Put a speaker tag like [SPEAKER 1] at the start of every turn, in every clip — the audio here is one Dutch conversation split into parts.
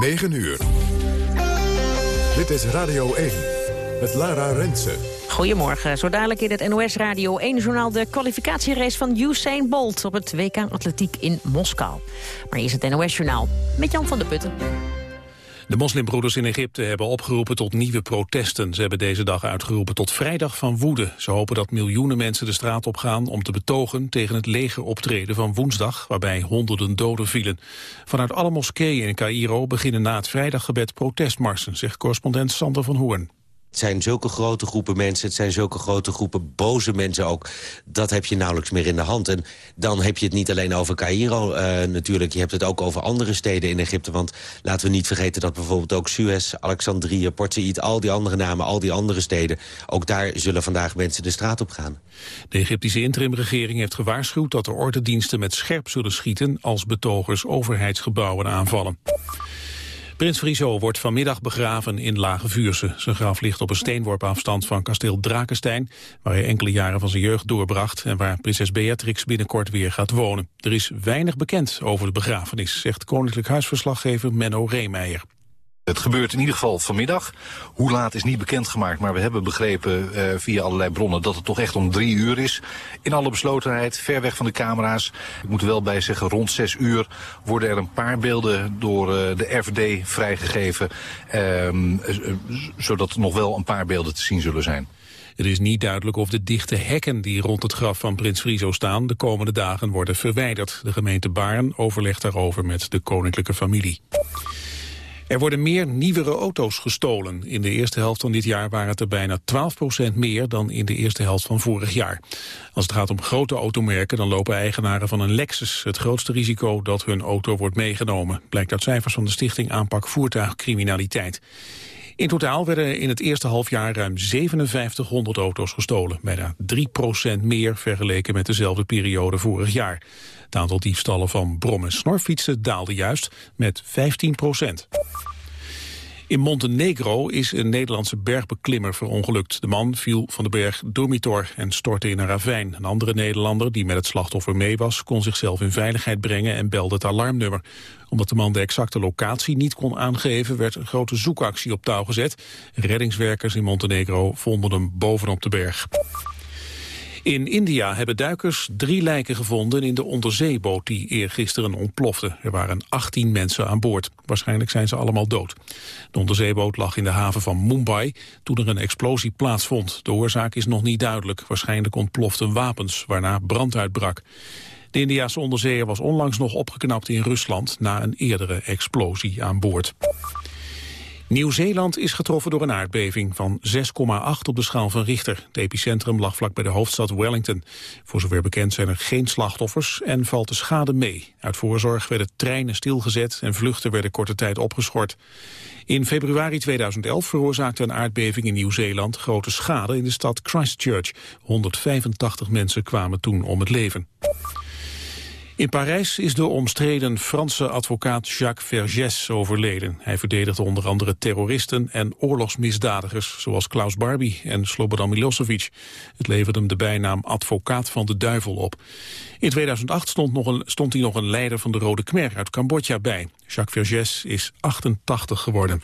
[SPEAKER 1] 9 uur. Dit is Radio 1 met Lara Rensen.
[SPEAKER 2] Goedemorgen. Zo dadelijk in het NOS Radio 1-journaal... de kwalificatierace van Usain Bolt op het WK Atletiek in Moskou. Maar eerst het NOS-journaal met Jan van der Putten.
[SPEAKER 3] De moslimbroeders in Egypte hebben opgeroepen tot nieuwe protesten. Ze hebben deze dag uitgeroepen tot vrijdag van woede. Ze hopen dat miljoenen mensen de straat op gaan om te betogen tegen het legeroptreden van woensdag, waarbij honderden doden vielen. Vanuit alle moskeeën in Cairo beginnen na het vrijdaggebed protestmarsen, zegt correspondent Sander van Hoorn.
[SPEAKER 4] Het zijn zulke grote groepen mensen, het zijn zulke grote groepen boze mensen ook. Dat heb je nauwelijks meer in de hand. En dan heb je het niet alleen over Cairo uh, natuurlijk. Je hebt het ook over andere steden in Egypte. Want laten we niet vergeten dat bijvoorbeeld ook Suez, Alexandrië, Port Said... al die andere namen, al die andere steden... ook daar zullen vandaag mensen de straat op gaan.
[SPEAKER 3] De Egyptische interimregering heeft gewaarschuwd dat de ordendiensten met scherp zullen schieten... als betogers overheidsgebouwen aanvallen. Prins Friso wordt vanmiddag begraven in Lage Vuurse. Zijn graf ligt op een steenworp afstand van kasteel Drakenstein... waar hij enkele jaren van zijn jeugd doorbracht... en waar prinses Beatrix binnenkort weer gaat wonen. Er is weinig bekend over de begrafenis... zegt koninklijk huisverslaggever Menno Reemeijer.
[SPEAKER 5] Het gebeurt in ieder geval vanmiddag. Hoe laat is niet bekendgemaakt, maar we hebben begrepen uh, via allerlei bronnen dat het toch echt om drie uur is. In alle beslotenheid, ver weg van de camera's. Ik moet er wel bij zeggen, rond zes uur worden er een paar beelden door uh, de RVD vrijgegeven. Uh, zodat nog wel een paar beelden te zien zullen zijn.
[SPEAKER 3] Het is niet duidelijk of de dichte hekken die rond het graf van Prins Friso staan de komende dagen worden verwijderd. De gemeente Baarn overlegt daarover met de koninklijke familie. Er worden meer nieuwere auto's gestolen. In de eerste helft van dit jaar waren het er bijna 12% meer dan in de eerste helft van vorig jaar. Als het gaat om grote automerken, dan lopen eigenaren van een Lexus het grootste risico dat hun auto wordt meegenomen. Blijkt uit cijfers van de Stichting Aanpak Voertuigcriminaliteit. In totaal werden in het eerste halfjaar ruim 5700 auto's gestolen. Bijna 3% meer vergeleken met dezelfde periode vorig jaar. Het aantal diefstallen van brom- en snorfietsen daalde juist met 15 procent. In Montenegro is een Nederlandse bergbeklimmer verongelukt. De man viel van de berg Domitor en stortte in een ravijn. Een andere Nederlander die met het slachtoffer mee was... kon zichzelf in veiligheid brengen en belde het alarmnummer. Omdat de man de exacte locatie niet kon aangeven... werd een grote zoekactie op touw gezet. Reddingswerkers in Montenegro vonden hem bovenop de berg. In India hebben duikers drie lijken gevonden in de onderzeeboot die eergisteren ontplofte. Er waren 18 mensen aan boord. Waarschijnlijk zijn ze allemaal dood. De onderzeeboot lag in de haven van Mumbai toen er een explosie plaatsvond. De oorzaak is nog niet duidelijk. Waarschijnlijk ontploften wapens waarna brand uitbrak. De Indiase onderzeeër was onlangs nog opgeknapt in Rusland na een eerdere explosie aan boord. Nieuw-Zeeland is getroffen door een aardbeving van 6,8 op de schaal van Richter. Het epicentrum lag vlak bij de hoofdstad Wellington. Voor zover bekend zijn er geen slachtoffers en valt de schade mee. Uit voorzorg werden treinen stilgezet en vluchten werden korte tijd opgeschort. In februari 2011 veroorzaakte een aardbeving in Nieuw-Zeeland grote schade in de stad Christchurch. 185 mensen kwamen toen om het leven. In Parijs is de omstreden Franse advocaat Jacques Vergès overleden. Hij verdedigde onder andere terroristen en oorlogsmisdadigers... zoals Klaus Barbie en Slobodan Milosevic. Het leverde hem de bijnaam advocaat van de duivel op. In 2008 stond, nog een, stond hij nog een leider van de Rode Khmer uit Cambodja bij. Jacques Vergès is 88 geworden.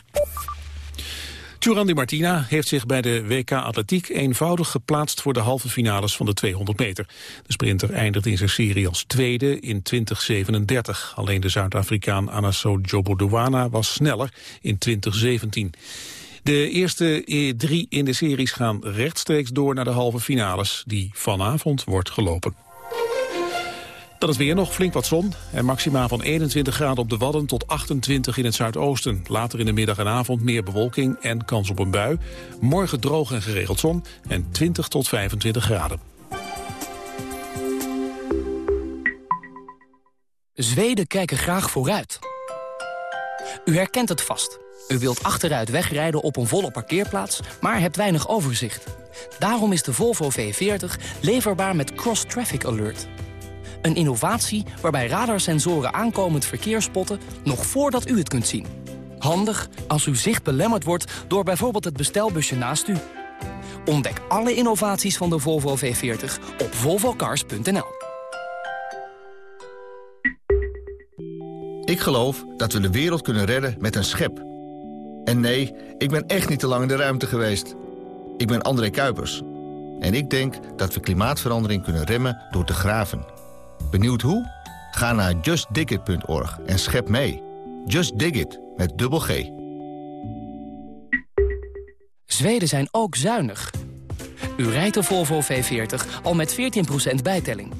[SPEAKER 3] Di Martina heeft zich bij de WK Atletiek eenvoudig geplaatst voor de halve finales van de 200 meter. De sprinter eindigde in zijn serie als tweede in 2037. Alleen de Zuid-Afrikaan Anaso Jobodowana was sneller in 2017. De eerste drie in de series gaan rechtstreeks door naar de halve finales, die vanavond wordt gelopen. Dan is weer nog flink wat zon en maxima van 21 graden op de Wadden tot 28 in het zuidoosten. Later in de middag en avond meer bewolking en kans op een bui. Morgen droog en geregeld zon en 20 tot 25 graden.
[SPEAKER 6] Zweden kijken graag vooruit. U herkent het vast. U wilt achteruit wegrijden op een volle parkeerplaats, maar hebt weinig overzicht. Daarom is de Volvo V40 leverbaar met Cross Traffic Alert... Een innovatie waarbij radarsensoren aankomend verkeer spotten... nog voordat u het kunt zien. Handig als uw zicht belemmerd wordt door bijvoorbeeld het bestelbusje naast u. Ontdek alle innovaties van de Volvo V40 op volvocars.nl.
[SPEAKER 7] Ik geloof dat we de wereld kunnen redden met een schep. En nee, ik ben echt niet te lang in de ruimte geweest. Ik ben André Kuipers. En ik denk dat we klimaatverandering kunnen remmen door te graven. Benieuwd hoe? Ga naar justdigit.org en schep mee. Just Dig It, met dubbel G.
[SPEAKER 6] Zweden zijn ook zuinig. U rijdt de Volvo V40 al met 14% bijtelling.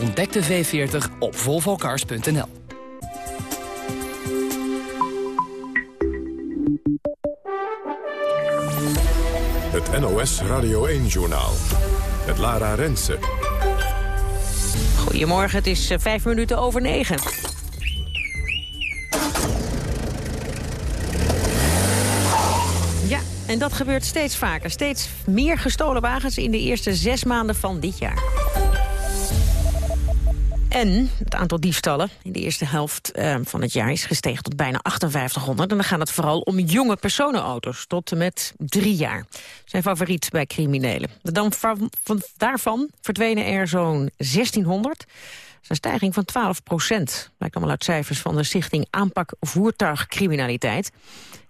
[SPEAKER 6] Ontdek de V40 op volvocars.nl.
[SPEAKER 1] Het NOS Radio 1-journaal. Het Lara Rensen.
[SPEAKER 2] Goedemorgen, het is eh, vijf minuten over negen. Ja, en dat gebeurt steeds vaker. Steeds meer gestolen wagens in de eerste zes maanden van dit jaar. En het aantal diefstallen in de eerste helft eh, van het jaar is gestegen tot bijna 5800. En dan gaat het vooral om jonge personenauto's tot en met drie jaar. Zijn favoriet bij criminelen. Dan van, van, daarvan verdwenen er zo'n 1600. Dat is een stijging van 12 procent. Blijkt allemaal uit cijfers van de Stichting Aanpak Voertuigcriminaliteit.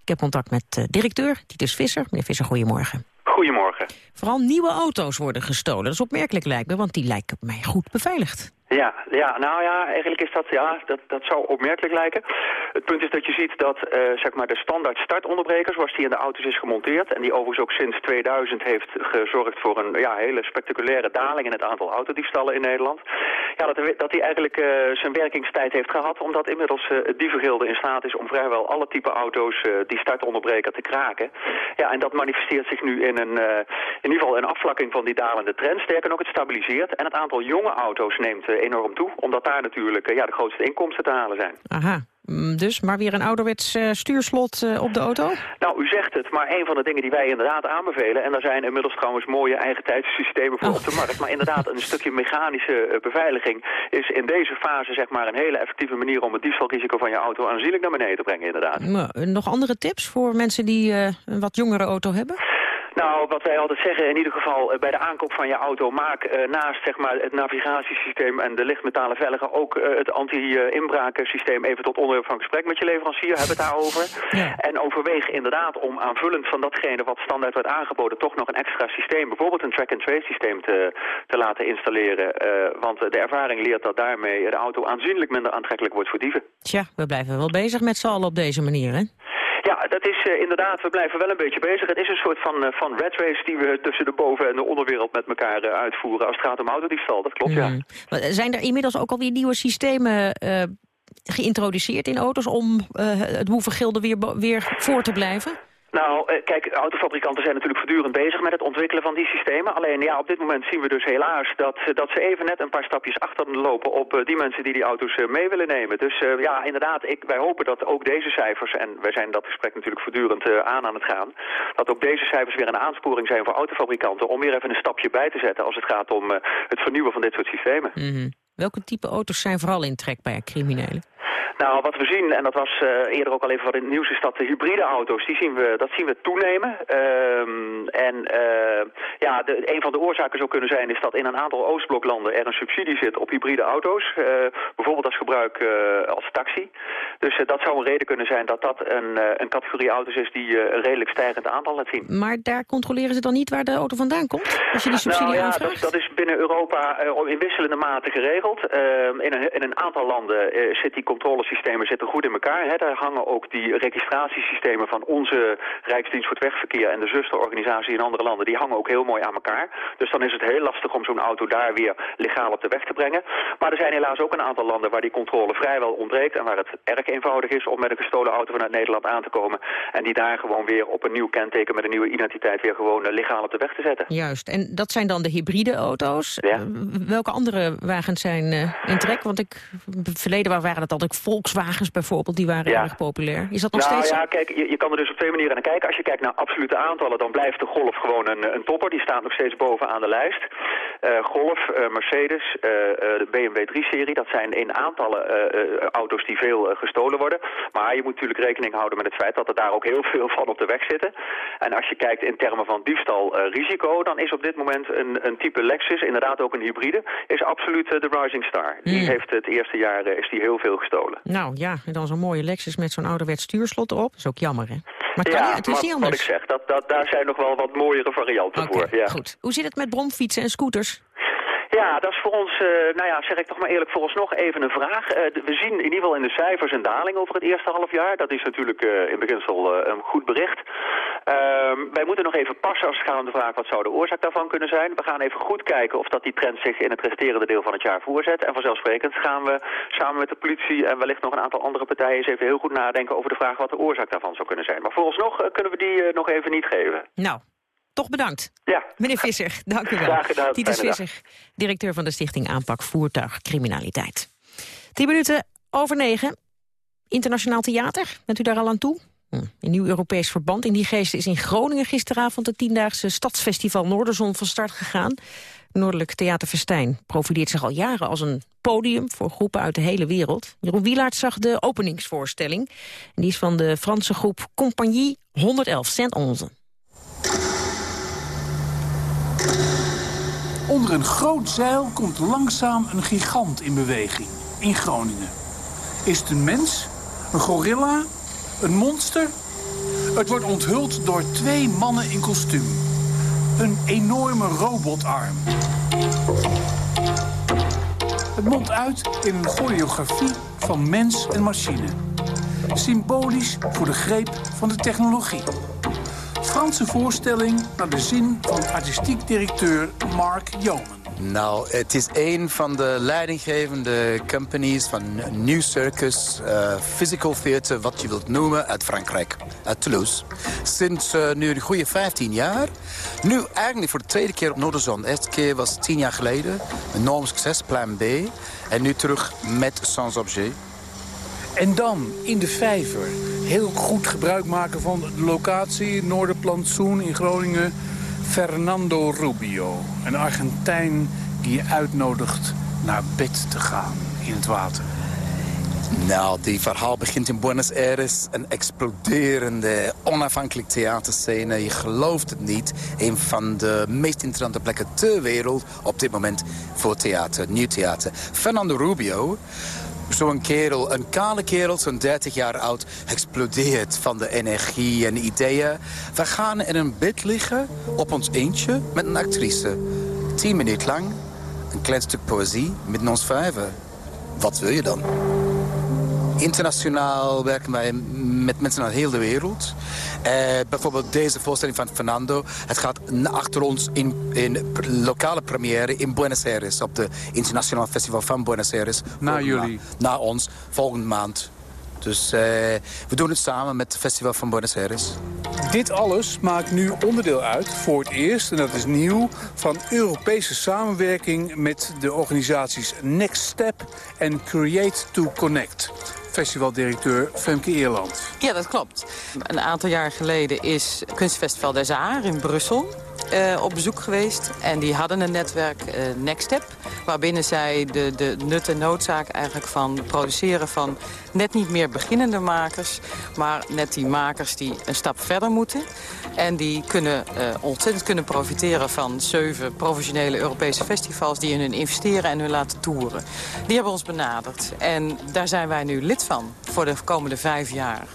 [SPEAKER 2] Ik heb contact met uh, directeur Titus Visser. Meneer Visser, goedemorgen.
[SPEAKER 8] Goedemorgen.
[SPEAKER 2] Vooral nieuwe auto's worden gestolen. Dat is opmerkelijk lijkt me, want die lijken mij goed beveiligd.
[SPEAKER 8] Ja, ja, nou ja, eigenlijk is dat, ja, dat, dat zou opmerkelijk lijken. Het punt is dat je ziet dat uh, zeg maar de standaard startonderbreker, zoals die in de auto's is gemonteerd, en die overigens ook sinds 2000 heeft gezorgd voor een ja, hele spectaculaire daling in het aantal autodiefstallen in Nederland, ja, dat, dat die eigenlijk uh, zijn werkingstijd heeft gehad, omdat inmiddels uh, het dievengilde in staat is om vrijwel alle type auto's die startonderbreker te kraken. Ja, en dat manifesteert zich nu in, een, in ieder geval een afvlakking van die dalende trend. Sterker nog, het stabiliseert en het aantal jonge auto's neemt enorm toe. Omdat daar natuurlijk ja, de grootste inkomsten te halen zijn.
[SPEAKER 2] Aha. Dus, maar weer een ouderwets uh, stuurslot uh, op de auto?
[SPEAKER 8] Nou, u zegt het, maar een van de dingen die wij inderdaad aanbevelen... en daar zijn inmiddels trouwens mooie eigen tijdssystemen voor oh. op de markt... maar inderdaad een stukje mechanische uh, beveiliging... is in deze fase zeg maar een hele effectieve manier... om het diefstalrisico van je auto aanzienlijk naar beneden te brengen, inderdaad.
[SPEAKER 2] Maar, nog andere tips voor mensen die een wat jongere auto hebben?
[SPEAKER 8] Nou, wat wij altijd zeggen, in ieder geval uh, bij de aankoop van je auto... maak uh, naast zeg maar, het navigatiesysteem en de lichtmetalen velgen... ook uh, het anti-inbrakensysteem even tot onderwerp van gesprek met je leverancier. Hebben het daarover. Ja. En overweeg inderdaad om aanvullend van datgene wat standaard wordt aangeboden... toch nog een extra systeem, bijvoorbeeld een track-and-trace systeem te, te laten installeren. want de ervaring leert dat daarmee de auto aanzienlijk minder aantrekkelijk wordt voor dieven.
[SPEAKER 2] Tja, we blijven wel bezig met z'n allen op deze manier, hè?
[SPEAKER 8] Ja, dat is uh, inderdaad, we blijven wel een beetje bezig. Het is een soort van, uh, van red race die we tussen de boven- en de onderwereld met elkaar uh, uitvoeren als het gaat om autodiefstal. Dat klopt,
[SPEAKER 2] ja. Zijn er inmiddels ook alweer nieuwe systemen geïntroduceerd in auto's om het boevengilde weer, weer voor te blijven?
[SPEAKER 8] Nou, eh, kijk, autofabrikanten zijn natuurlijk voortdurend bezig met het ontwikkelen van die systemen. Alleen ja, op dit moment zien we dus helaas dat, dat ze even net een paar stapjes achterlopen op uh, die mensen die die auto's mee willen nemen. Dus ja, inderdaad, ik, wij hopen dat ook deze cijfers, en wij zijn dat gesprek natuurlijk voortdurend aan aan het gaan, dat ook deze cijfers weer een aansporing zijn voor autofabrikanten om weer even een stapje bij te zetten als het gaat om het vernieuwen van dit soort systemen.
[SPEAKER 2] -hmm. Welke type auto's zijn vooral in trek bij criminelen?
[SPEAKER 8] Nou, wat we zien, en dat was uh, eerder ook al even wat in het nieuws, is dat de hybride auto's, die zien we, dat zien we toenemen. Um, en uh, ja, de, een van de oorzaken zou kunnen zijn is dat in een aantal Oostbloklanden er een subsidie zit op hybride auto's. Uh, bijvoorbeeld als gebruik als taxi. Dus dat zou een reden kunnen zijn dat dat een, een categorie auto's is die een redelijk stijgend aantal laat zien.
[SPEAKER 2] Maar daar controleren ze dan niet waar de auto vandaan komt? Als je die subsidie
[SPEAKER 8] nou, ja,
[SPEAKER 2] aanvraagt?
[SPEAKER 8] Dat, dat, is binnen Europa in wisselende mate geregeld. Ehm, in, een, in een aantal landen zit die controle systemen zitten goed in elkaar. Hè. Daar hangen ook die registratiesystemen van onze Rijksdienst voor het Wegverkeer en de zusterorganisatie in andere landen, die hangen ook heel mooi aan elkaar. Dus dan is het heel lastig om zo'n auto daar weer legaal op de weg te brengen. Maar er zijn helaas ook een aantal landen waar die controle vrijwel ontbreekt en waar het erg eenvoudig is om met een gestolen auto vanuit Nederland aan te komen. En die daar gewoon weer op een nieuw kenteken met een nieuwe identiteit weer gewoon eh, legaal op de weg te zetten.
[SPEAKER 2] Juist, en dat zijn dan de hybride auto's. Ja. Welke andere wagens zijn uh, in trek? Want ik, verleden waren het altijd Volkswagens bijvoorbeeld, die waren erg populair. Is dat nog
[SPEAKER 8] nou,
[SPEAKER 2] steeds
[SPEAKER 8] ja, kijk, je, je, kan er dus op twee manieren naar kijken. Als je kijkt naar absolute aantallen, dan blijft de Golf gewoon een, een topper. Die staat nog steeds bovenaan de lijst. Uh, Golf, uh, Mercedes, uh, de BMW 3-serie, dat zijn in aantallen auto's die veel gestolen worden. Maar je moet natuurlijk rekening houden met het feit dat er daar ook heel veel van op de weg zitten. En als je kijkt in termen van diefstalrisico, dan is op dit moment een, een type Lexus, inderdaad ook een hybride, is absoluut de Rising Star. Die heeft het eerste jaar is die heel veel gestolen. Hebben.
[SPEAKER 2] Nou ja, en dan zo'n mooie Lexus met zo'n ouderwets stuurslot erop. Dat is ook jammer, hè? Maar het, kan
[SPEAKER 8] ja,
[SPEAKER 2] het is
[SPEAKER 8] maar
[SPEAKER 2] niet
[SPEAKER 8] wat
[SPEAKER 2] anders.
[SPEAKER 8] ik zeg, dat, dat, daar zijn nog wel wat mooiere varianten voor. Ja.
[SPEAKER 2] goed. Hoe zit het met bromfietsen en scooters?
[SPEAKER 8] Ja, dat is voor ons, eh, nou ja, zeg ik toch maar eerlijk, voor ons nog even een vraag. Eh, we zien in ieder geval in de cijfers een daling over het eerste half jaar. Dat is natuurlijk eh, in beginsel een goed bericht. Ehm, wij moeten nog even passen als het gaat om de vraag wat zou de oorzaak daarvan kunnen zijn. We gaan even goed kijken of dat die trend zich in het resterende deel van het jaar voorzet. En vanzelfsprekend gaan we samen met de politie en wellicht nog een aantal andere partijen eens even heel goed nadenken over de vraag wat de oorzaak daarvan zou kunnen zijn. Maar vooralsnog kunnen we die nog even niet geven.
[SPEAKER 2] Nou, toch bedankt.
[SPEAKER 8] Ja.
[SPEAKER 2] Meneer Visser, dank u wel.
[SPEAKER 8] Graag gedaan,
[SPEAKER 2] Titus. Visser, directeur van de Stichting Aanpak Voertuigcriminaliteit. Tien minuten over negen. Internationaal Theater, bent u daar al aan toe? Hm, Een nieuw Europees verband. In die geest is in Groningen gisteravond het tiendaagse Stadsfestival Noorderzon van start gegaan. Noordelijk Theaterfestijn profileert zich al jaren als een podium voor groepen uit de hele wereld. Jeroen Wielaert zag de openingsvoorstelling. En die is van de Franse groep Compagnie 111 Saint-Onze.
[SPEAKER 9] Onder een groot zeil komt langzaam een gigant in beweging. In Groningen. Is het een mens? Een gorilla? Een monster? Het wordt onthuld door twee mannen in kostuum. Een enorme robotarm. Het mondt uit in een choreografie van mens en machine. Symbolisch voor de greep van de technologie. Franse voorstelling naar de zin van artistiek directeur Mark Jomen.
[SPEAKER 10] Nou, het is een van de leidinggevende companies van New Circus, eh, Physical Theater, wat je wilt noemen, uit Frankrijk, uit Toulouse. Sinds eh, nu een goede 15 jaar. Nu eigenlijk voor de tweede keer op Noorderzon. De eerste keer was 10 jaar geleden. Enorm succes, plan B. En nu terug met Sans Objet.
[SPEAKER 9] En dan in de vijver heel goed gebruik maken van de locatie Noorderplantsoen in Groningen. Fernando Rubio, een Argentijn die je uitnodigt naar bed te gaan in het water.
[SPEAKER 10] Nou, die verhaal begint in Buenos Aires. Een exploderende, onafhankelijk theaterscène. Je gelooft het niet. Een van de meest interessante plekken ter wereld op dit moment voor theater, nieuw theater. Fernando Rubio, zo'n kerel, een kale kerel, zo'n 30 jaar oud, explodeert van de energie en ideeën. We gaan in een bed liggen, op ons eentje, met een actrice. Tien minuten lang, een klein stuk poëzie met ons vijven. Wat wil je dan? Internationaal werken wij met mensen uit heel de wereld. Eh, bijvoorbeeld deze voorstelling van Fernando. Het gaat na- achter ons in, in lokale première in Buenos Aires. Op de Internationaal Festival van Buenos Aires.
[SPEAKER 9] Na jullie?
[SPEAKER 10] Na ons, volgende maand. Dus eh, we doen het samen met het Festival van Buenos Aires.
[SPEAKER 9] Dit alles maakt nu onderdeel uit, voor het eerst, en dat is nieuw... van Europese samenwerking met de organisaties Next Step en Create to Connect. Festivaldirecteur Femke Eerland.
[SPEAKER 11] Ja, dat klopt. Een aantal jaar geleden is Kunstfestival des Arts in Brussel eh, op bezoek geweest. En die hadden een netwerk eh, Next. Waarbinnen zij de, de nut en noodzaak eigenlijk van produceren van net niet meer beginnende makers. Maar net die makers die een stap verder moeten. En die kunnen eh, ontzettend kunnen profiteren van zeven professionele Europese festivals... die in hun investeren en hun laten toeren. Die hebben ons benaderd. En daar zijn wij nu lid van voor de komende vijf jaar.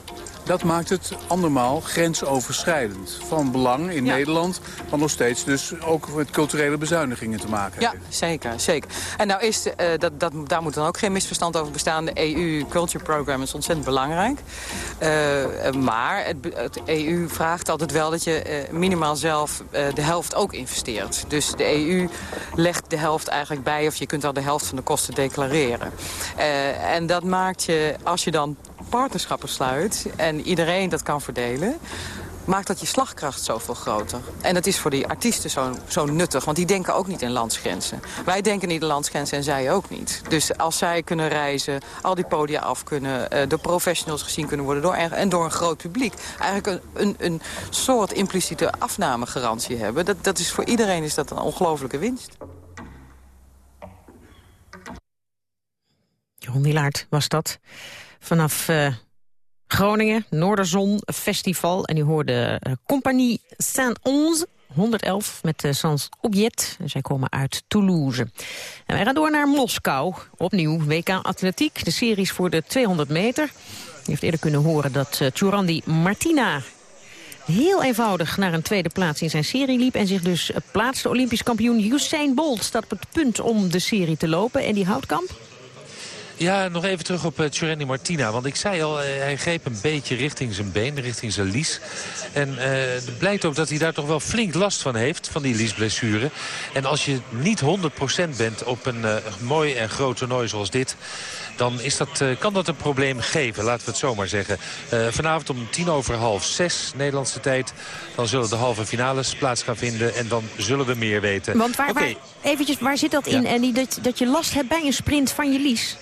[SPEAKER 9] Dat maakt het andermaal grensoverschrijdend. Van belang in
[SPEAKER 11] Ja.
[SPEAKER 9] Nederland, maar nog steeds dus ook met culturele bezuinigingen te maken
[SPEAKER 11] Ja,
[SPEAKER 9] heeft.
[SPEAKER 11] zeker, zeker. En nou is, eh, dat, dat, daar moet dan ook geen misverstand over bestaan. De EU Culture Program is ontzettend belangrijk. Eh, eh, maar het, het EU vraagt altijd wel dat je minimaal zelf de helft ook investeert. Dus de EU legt de helft eigenlijk bij... of je kunt al de helft van de kosten declareren. En dat maakt je, als je dan partnerschappen sluit... en iedereen dat kan verdelen maakt dat je slagkracht zoveel groter. En dat is voor die artiesten zo, zo nuttig, want die denken ook niet in landsgrenzen. Wij denken niet in landsgrenzen en zij ook niet. Dus als zij kunnen reizen, al die podia af kunnen... eh, door professionals gezien kunnen worden door, en door een groot publiek... eigenlijk een, een, een soort impliciete afnamegarantie hebben... Dat, dat is voor iedereen is dat een ongelofelijke winst.
[SPEAKER 2] Jeroen Wilaert was dat. Vanaf eh, Groningen, Noorderzon Festival. En u hoorde eh, Compagnie Saint-Onze, 111 met de Sans Objet. Zij komen uit Toulouse. En wij gaan door naar Moskou. Opnieuw WK Atletiek, de series voor de 200 meter. Je heeft eerder kunnen horen dat uh, Martina heel eenvoudig naar een tweede plaats in zijn serie liep... en zich dus plaatste. Olympisch kampioen Usain Bolt staat op het punt om de serie te lopen. En die houtkamp?
[SPEAKER 12] Ja, nog even terug op uh, Martina. Want ik zei al, uh, hij greep een beetje richting zijn been, richting zijn lies. En uh, het blijkt ook dat hij daar toch wel flink last van heeft, van die liesblessure. En als je niet 100% bent op een mooi en groot toernooi zoals dit dan is dat, kan dat een probleem geven, laten we het zo maar zeggen. Vanavond om tien over half zes Nederlandse tijd... dan zullen de halve finales plaats gaan vinden en dan zullen we meer weten.
[SPEAKER 2] Want waar, waar eventjes, waar zit dat in? En die, dat, dat je last hebt bij een sprint van je lies?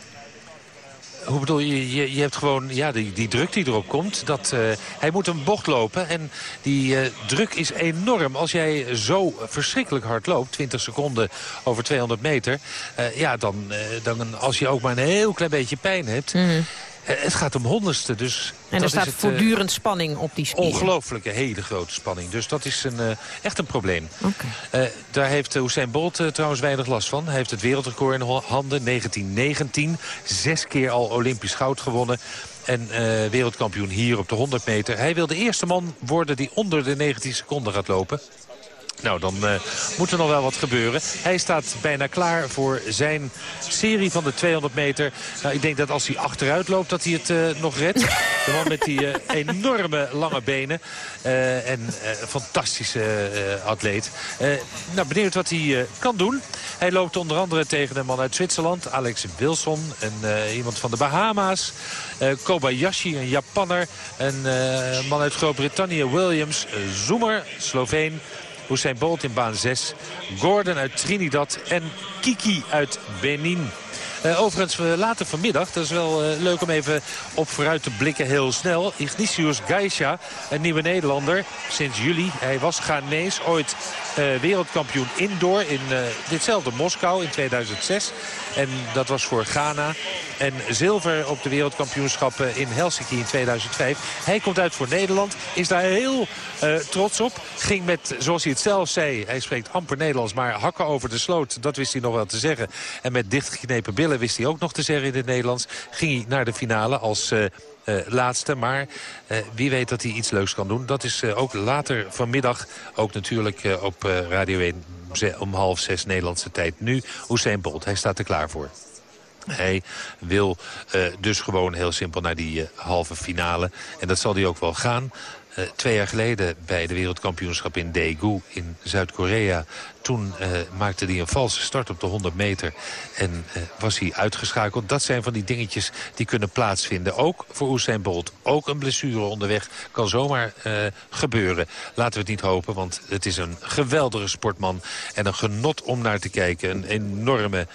[SPEAKER 12] Hoe bedoel je? Je, je hebt gewoon ja, die, die druk die erop komt. Dat, uh, hij moet een bocht lopen en die uh, druk is enorm. Als jij zo verschrikkelijk hard loopt, 20 seconden over 200 meter... Uh, ja, dan, dan als je ook maar een heel klein beetje pijn hebt... -hmm. Het gaat om honderdste, dus...
[SPEAKER 2] En er staat het, voortdurend uh, spanning op die spieren.
[SPEAKER 12] Ongelooflijke, hele grote spanning. Dus dat is een, uh, echt een probleem. Okay. Uh, daar heeft Usain Bolt trouwens weinig last van. Hij heeft het wereldrecord in handen, 1919. Zes keer al Olympisch goud gewonnen. En wereldkampioen hier op de 100 meter. Hij wil de eerste man worden die onder de 19 seconden gaat lopen. Nou, dan uh, moet er nog wel wat gebeuren. Hij staat bijna klaar voor zijn serie van de 200 meter. Nou, ik denk dat als hij achteruit loopt, dat hij het uh, nog redt. De man met die uh, enorme lange benen. en fantastische atleet. nou, benieuwd wat hij kan doen. Hij loopt onder andere tegen een man uit Zwitserland. Alex Wilson. En iemand van de Bahama's. Kobayashi, een Japanner. Een man uit Groot-Brittannië, Williams. Zoemer, Sloveen. Usain Bolt in baan 6. Gordon uit Trinidad en Kiki uit Benin. Uh, overigens, later vanmiddag, dat is wel uh, leuk om even op vooruit te blikken heel snel. Ignatius Geisha, een nieuwe Nederlander, sinds juli. Hij was Ghanese, ooit wereldkampioen indoor in ditzelfde Moskou in 2006. En dat was voor Ghana. En zilver op de wereldkampioenschappen in Helsinki in 2005. Hij komt uit voor Nederland. Is daar heel trots op. Ging met, zoals hij het zelf zei, hij spreekt amper Nederlands. Maar hakken over de sloot, dat wist hij nog wel te zeggen. En met dichtgeknepen billen wist hij ook nog te zeggen in het Nederlands. Ging hij naar de finale als... Uh, uh, laatste. Maar uh, wie weet dat hij iets leuks kan doen. Dat is ook later vanmiddag ook natuurlijk op Radio 1 om half zes Nederlandse tijd. Nu Usain Bolt, hij staat er klaar voor. Hij wil dus gewoon heel simpel naar die halve finale. En dat zal hij ook wel gaan. Uh, twee jaar geleden bij de wereldkampioenschap in Daegu in Zuid-Korea... toen uh, maakte hij een valse start op de 100 meter en uh, was hij uitgeschakeld. Dat zijn van die dingetjes die kunnen plaatsvinden. Ook voor Usain Bolt. Ook een blessure onderweg kan zomaar gebeuren. Laten we het niet hopen, want het is een geweldige sportman... en een genot om naar te kijken. Een enorme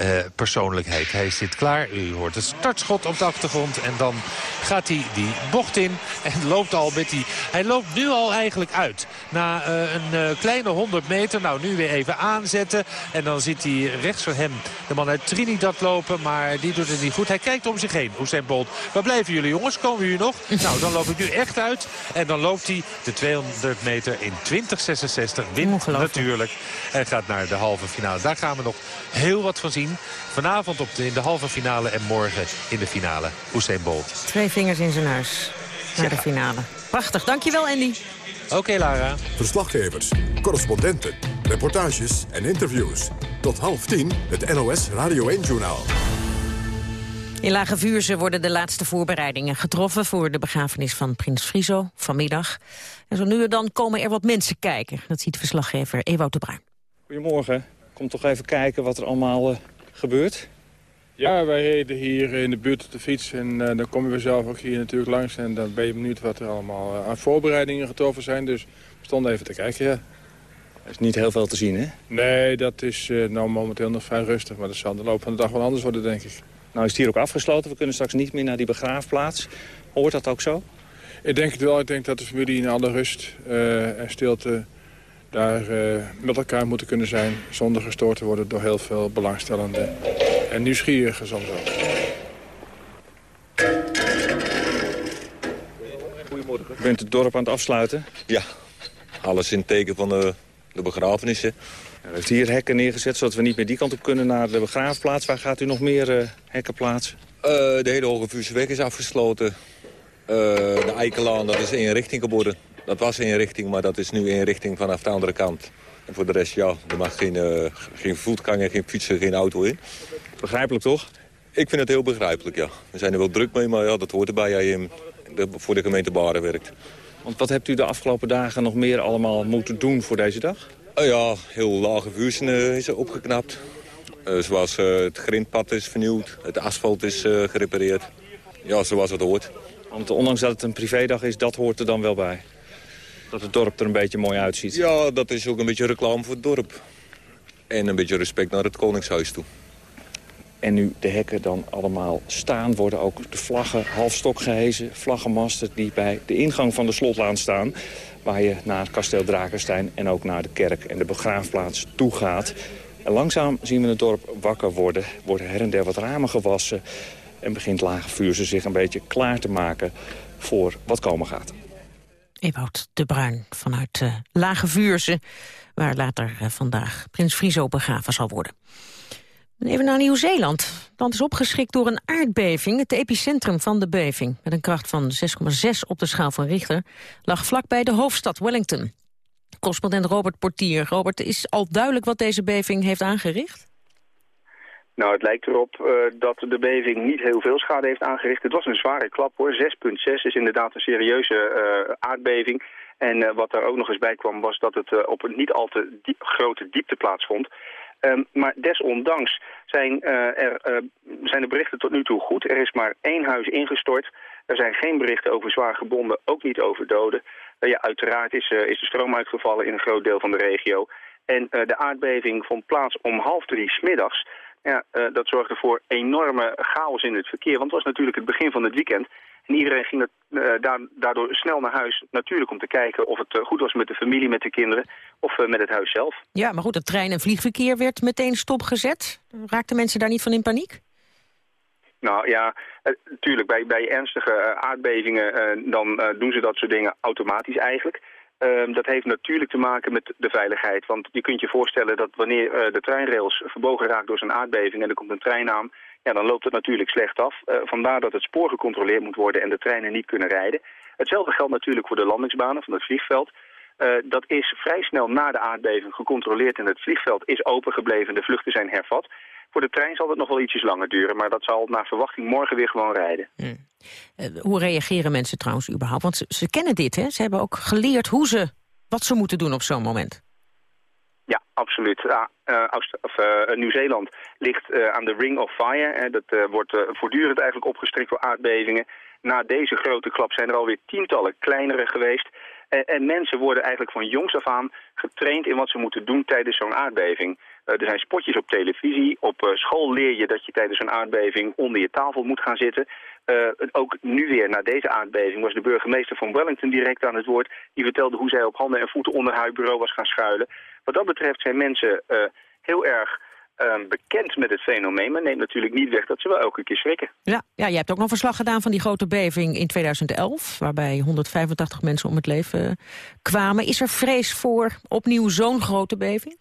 [SPEAKER 12] uh, persoonlijkheid. Hij zit klaar. U hoort het startschot op de achtergrond. En dan gaat hij die bocht in en loopt al met die... Hij loopt nu al eigenlijk uit. Na uh, een uh, kleine 100 meter. Nou, nu weer even aanzetten. En dan ziet hij rechts van hem de man uit Trinidad lopen. Maar die doet het niet goed. Hij kijkt om zich heen. Usain Bolt. Waar blijven jullie jongens? Komen jullie nog? nou, dan loop ik nu echt uit. En dan loopt hij de 200 meter in 2066. Wint natuurlijk. En gaat naar de halve finale. Daar gaan we nog heel wat van zien. Vanavond op de, in de halve finale en morgen in de finale. Usain Bolt.
[SPEAKER 2] Twee vingers in zijn neus naar ja. de finale. Prachtig, dankjewel Andy.
[SPEAKER 12] Oké okay, Lara.
[SPEAKER 1] Verslaggevers, correspondenten, reportages en interviews. Tot half tien het NOS Radio 1-journaal.
[SPEAKER 2] In Lage Vuurse worden de laatste voorbereidingen getroffen... voor de begrafenis van prins Friso vanmiddag. En zo nu en dan komen er wat mensen kijken. Dat ziet verslaggever Ewout de Bruin.
[SPEAKER 13] Goedemorgen. Kom toch even kijken wat er allemaal gebeurt.
[SPEAKER 14] Ja, wij reden hier in de buurt op de fiets en uh, dan kom je zelf ook hier natuurlijk langs. En dan ben je benieuwd wat er allemaal uh, aan voorbereidingen getroffen zijn. Dus we stonden even te kijken, ja.
[SPEAKER 13] Er is niet heel veel te zien, hè?
[SPEAKER 14] Nee, dat is uh, nou momenteel nog vrij rustig. Maar dat zal de loop van de dag wel anders worden, denk ik.
[SPEAKER 13] Nou is het hier ook afgesloten. We kunnen straks niet meer naar die begraafplaats. Hoort dat ook zo?
[SPEAKER 14] Ik denk het wel. Ik denk dat de familie in alle rust en stilte daar uh, met elkaar moeten kunnen zijn... zonder gestoord te worden door heel veel belangstellenden en nieuwsgierigen soms ook.
[SPEAKER 13] Goedemorgen. U bent het dorp aan het afsluiten?
[SPEAKER 15] Ja. alles in teken van de, de begrafenissen.
[SPEAKER 13] U heeft hier hekken neergezet, zodat we niet meer die kant op kunnen naar de begraafplaats. Waar gaat u nog meer hekken plaatsen?
[SPEAKER 15] de hele Hoge Vuurseweg is afgesloten. de Eikelaan, dat is één richting geworden. Dat was één richting, maar dat is nu één richting vanaf de andere kant. En voor de rest, ja, er mag geen, uh, geen voetganger, geen fietser, geen auto in.
[SPEAKER 13] Begrijpelijk toch?
[SPEAKER 15] Ik vind het heel begrijpelijk, ja. We zijn er wel druk mee, maar ja, dat hoort erbij als je voor de gemeente Baren werkt.
[SPEAKER 13] Want wat hebt u de afgelopen dagen nog meer allemaal moeten doen voor deze dag?
[SPEAKER 15] Uh, ja, heel lage vuursen uh, is opgeknapt. Uh, zoals het grindpad is vernieuwd, het asfalt is gerepareerd. Ja, zoals het hoort.
[SPEAKER 13] Want ondanks dat het een privédag is, dat hoort er dan wel bij? Dat het dorp er een beetje mooi uitziet?
[SPEAKER 15] Ja, dat is ook een beetje reclame voor het dorp. En een beetje respect naar het Koningshuis toe.
[SPEAKER 13] En nu de hekken dan allemaal staan, worden ook de vlaggen halfstok gehezen. Vlaggenmasten die bij de ingang van de slotlaan staan. Waar je naar kasteel Drakenstein en ook naar de kerk en de begraafplaats toe gaat. En langzaam zien we het dorp wakker worden. Worden her en der wat ramen gewassen. En begint Lage Vuurse zich een beetje klaar te maken voor wat komen gaat.
[SPEAKER 2] Ewout de Bruin vanuit uh, Lage Vuurse, waar later uh, vandaag Prins Friso begraven zal worden. Even naar Nieuw-Zeeland. Het land is opgeschrikt door een aardbeving. Het epicentrum van de beving, met een kracht van 6,6 op de schaal van Richter... lag vlakbij de hoofdstad Wellington. Correspondent Robert Portier. Robert, is al duidelijk wat deze beving heeft aangericht?
[SPEAKER 16] Nou, het lijkt erop uh, dat de beving niet heel veel schade heeft aangericht. Het was een zware klap hoor. 6,6 is inderdaad een serieuze uh, aardbeving. En uh, wat daar ook nog eens bij kwam was dat het op een niet al te grote diepte plaatsvond. Um, maar desondanks zijn, er, zijn de berichten tot nu toe goed. Er is maar één huis ingestort. Er zijn geen berichten over zwaar gebonden, ook niet over doden. ja, uiteraard is, is de stroom uitgevallen in een groot deel van de regio. En de aardbeving vond plaats om half drie smiddags. Ja, uh, dat zorgde voor enorme chaos in het verkeer. Want het was natuurlijk het begin van het weekend. En iedereen ging het, uh, daardoor snel naar huis. Natuurlijk om te kijken of het uh, goed was met de familie, met de kinderen. Of met het huis zelf.
[SPEAKER 2] Ja, maar goed, het trein- en vliegverkeer werd meteen stopgezet. Raakten mensen daar niet van in paniek?
[SPEAKER 16] Nou ja, natuurlijk. Bij, bij ernstige aardbevingen dan doen ze dat soort dingen automatisch eigenlijk. Um, dat heeft natuurlijk te maken met de veiligheid. Want je kunt je voorstellen dat wanneer uh, de treinrails verbogen raakt door zo'n aardbeving en er komt een trein aan, ja, dan loopt het natuurlijk slecht af. Uh, vandaar dat het spoor gecontroleerd moet worden en de treinen niet kunnen rijden. Hetzelfde geldt natuurlijk voor de landingsbanen van het vliegveld. Uh, dat is vrij snel na de aardbeving gecontroleerd en het vliegveld is opengebleven en de vluchten zijn hervat. Voor de trein zal het nog wel ietsjes langer duren, maar dat zal naar verwachting morgen weer gewoon rijden.
[SPEAKER 2] Hmm. Uh, hoe reageren mensen trouwens überhaupt? Want ze, kennen dit, hè? Ze hebben ook geleerd hoe ze, wat ze moeten doen op zo'n moment.
[SPEAKER 16] Ja, absoluut. Uh, Nieuw-Zeeland ligt aan de Ring of Fire. dat wordt voortdurend eigenlijk opgestrikt door aardbevingen. Na deze grote klap zijn er alweer tientallen kleinere geweest. en mensen worden eigenlijk van jongs af aan getraind in wat ze moeten doen tijdens zo'n aardbeving. Er zijn spotjes op televisie. Op school leer je dat je tijdens een aardbeving onder je tafel moet gaan zitten. Uh, ook nu weer, na deze aardbeving, was de burgemeester van Wellington direct aan het woord. Die vertelde hoe zij op handen en voeten onder haar bureau was gaan schuilen. Wat dat betreft zijn mensen heel erg ehm, bekend met het fenomeen. Maar neemt natuurlijk niet weg dat ze wel elke keer schrikken.
[SPEAKER 2] Ja, ja, jij hebt ook nog verslag gedaan van die grote beving in 2011... waarbij 185 mensen om het leven kwamen. Is er vrees voor opnieuw zo'n grote beving?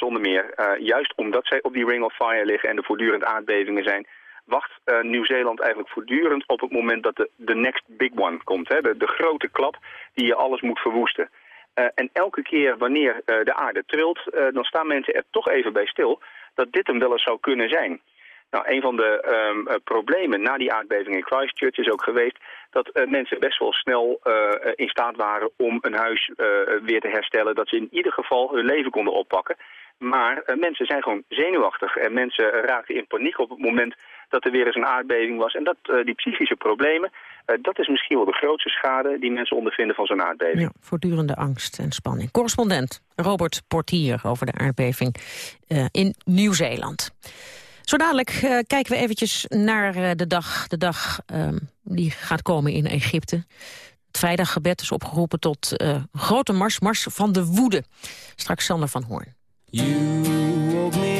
[SPEAKER 16] Zonder meer. Juist omdat zij op die Ring of Fire liggen en er voortdurend aardbevingen zijn... wacht uh, Nieuw-Zeeland eigenlijk voortdurend op het moment dat de, de next big one komt. Hè? De, de grote klap die je alles moet verwoesten. Uh, en elke keer wanneer de aarde trilt, dan staan mensen er toch even bij stil... dat dit hem wel eens zou kunnen zijn. Nou, een van de um, problemen na die aardbeving in Christchurch is ook geweest dat mensen best wel snel in staat waren om een huis weer te herstellen. Dat ze in ieder geval hun leven konden oppakken. Maar mensen zijn gewoon zenuwachtig en mensen raken in paniek op het moment dat er weer eens een aardbeving was. En dat, uh, die psychische problemen, dat is misschien wel de grootste schade die mensen ondervinden van zo'n aardbeving. Ja,
[SPEAKER 2] voortdurende angst en spanning. Correspondent Robert Portier over de aardbeving in Nieuw-Zeeland. Zo dadelijk kijken we eventjes naar de dag, de dag ehm, die gaat komen in Egypte. Het vrijdaggebed is opgeroepen tot grote mars, mars van de woede. Straks Sander van Hoorn. You woke me up.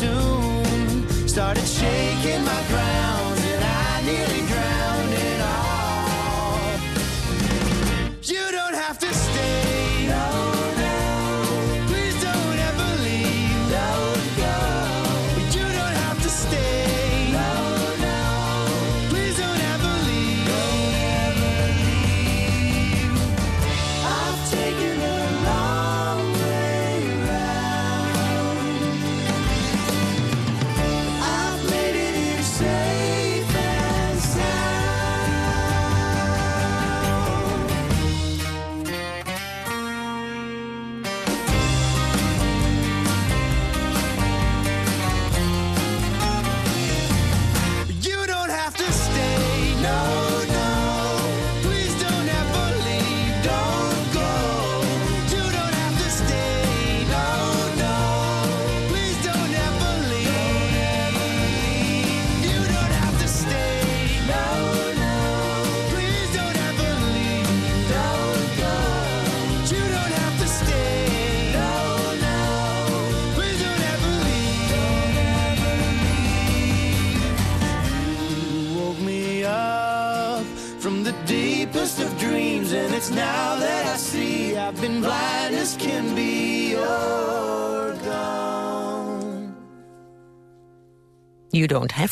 [SPEAKER 17] Soon. Started shaking my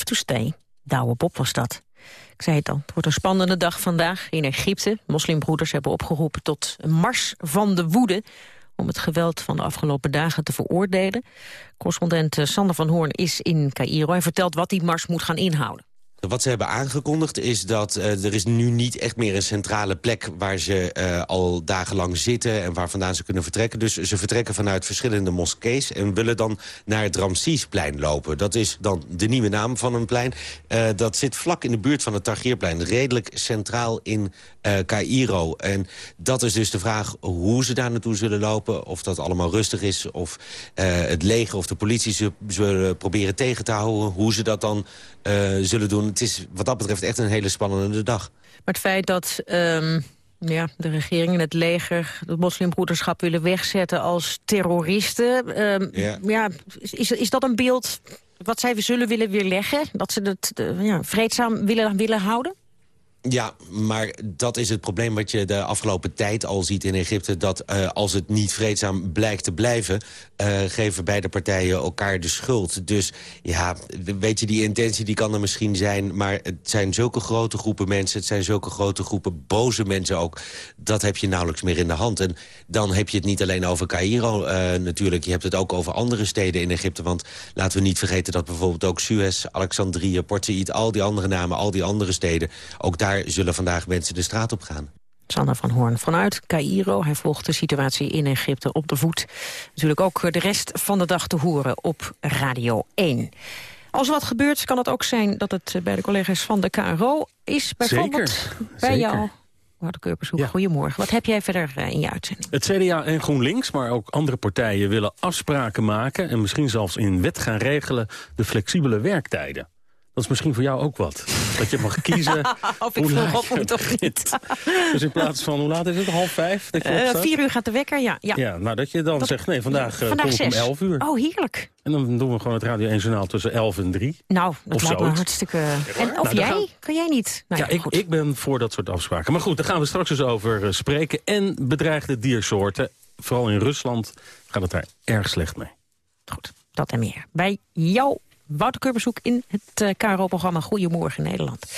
[SPEAKER 17] to stay.
[SPEAKER 2] Douwe Bob was dat. Ik zei het al, het wordt een spannende dag vandaag in Egypte. Moslimbroeders hebben opgeroepen tot een mars van de woede... om het geweld van de afgelopen dagen te veroordelen. Correspondent eh, Sander van Hoorn is in Cairo en vertelt wat die mars moet gaan inhouden.
[SPEAKER 4] Wat ze hebben aangekondigd is dat eh, er is nu niet echt meer een centrale plek... waar ze eh, al dagenlang zitten en waar vandaan ze kunnen vertrekken. Dus ze vertrekken vanuit verschillende moskees... en willen dan naar het Ramsiesplein lopen. Dat is dan de nieuwe naam van een plein. Eh, dat zit vlak in de buurt van het Tahrirplein. Redelijk centraal in Cairo. En dat is dus de vraag hoe ze daar naartoe zullen lopen. Of dat allemaal rustig is. Of het leger of de politie ze zullen proberen tegen te houden. Hoe ze dat dan zullen doen. Het is wat dat betreft echt een hele spannende dag.
[SPEAKER 2] Maar het feit dat ehm, ja, de regering en het leger... het moslimbroederschap willen wegzetten als terroristen... ehm,
[SPEAKER 4] Ja.
[SPEAKER 2] ja. is, is dat een beeld wat zij zullen willen weerleggen? Dat ze het eh, ja, vreedzaam willen, willen houden?
[SPEAKER 4] Ja, maar dat is het probleem wat je de afgelopen tijd al ziet in Egypte. Dat eh, als het niet vreedzaam blijkt te blijven... eh, geven beide partijen elkaar de schuld. Dus ja, weet je, die intentie die kan er misschien zijn... maar het zijn zulke grote groepen mensen... het zijn zulke grote groepen boze mensen ook... dat heb je nauwelijks meer in de hand. En dan heb je het niet alleen over Cairo eh, natuurlijk. Je hebt het ook over andere steden in Egypte. Want laten we niet vergeten dat bijvoorbeeld ook Suez, Alexandrië... Port Said, al die andere namen, al die andere steden... ook daar zullen vandaag mensen de straat op gaan.
[SPEAKER 2] Sander van Hoorn vanuit Cairo. Hij volgt de situatie in Egypte op de voet. Natuurlijk ook de rest van de dag te horen op Radio 1. Als er wat gebeurt, kan het ook zijn dat het bij de collega's van de KRO is. Bijvoorbeeld
[SPEAKER 18] Zeker,
[SPEAKER 2] bij
[SPEAKER 18] zeker.
[SPEAKER 2] jou. Wouter Keurpershoek, goedemorgen. Wat heb jij verder eh, in je uitzending?
[SPEAKER 18] Het CDA en GroenLinks, maar ook andere partijen willen afspraken maken... en misschien zelfs in wet gaan regelen de flexibele werktijden. Dat is misschien voor jou ook wat. Dat je mag kiezen
[SPEAKER 2] Of ik vroeg op moet of
[SPEAKER 18] begint. Dus in plaats van, hoe laat is het? Half vijf? Dat je
[SPEAKER 2] Eh, vier uur gaat de wekker, ja. ja.
[SPEAKER 18] Ja, nou dat je dan zegt, nee, vandaag, eh,
[SPEAKER 2] Vandaag
[SPEAKER 18] kom ik om elf uur.
[SPEAKER 2] Oh, heerlijk.
[SPEAKER 18] En dan doen we gewoon het Radio 1 Journaal tussen 11 en 3.
[SPEAKER 2] Nou, dat
[SPEAKER 18] Of
[SPEAKER 2] lijkt me hartstikke... En,
[SPEAKER 18] Nou,
[SPEAKER 2] of
[SPEAKER 18] dan
[SPEAKER 2] jij?
[SPEAKER 18] gaan-
[SPEAKER 2] Kan jij niet? Nou,
[SPEAKER 18] ja, ik, ik ben voor dat soort afspraken. Maar goed, daar gaan we straks eens over eh, spreken. En bedreigde diersoorten. Vooral in Rusland gaat het daar erg slecht mee.
[SPEAKER 2] Dat en meer. Bij jou, Wouter Kurbershoek in het eh, KRO-programma Goedemorgen Nederland.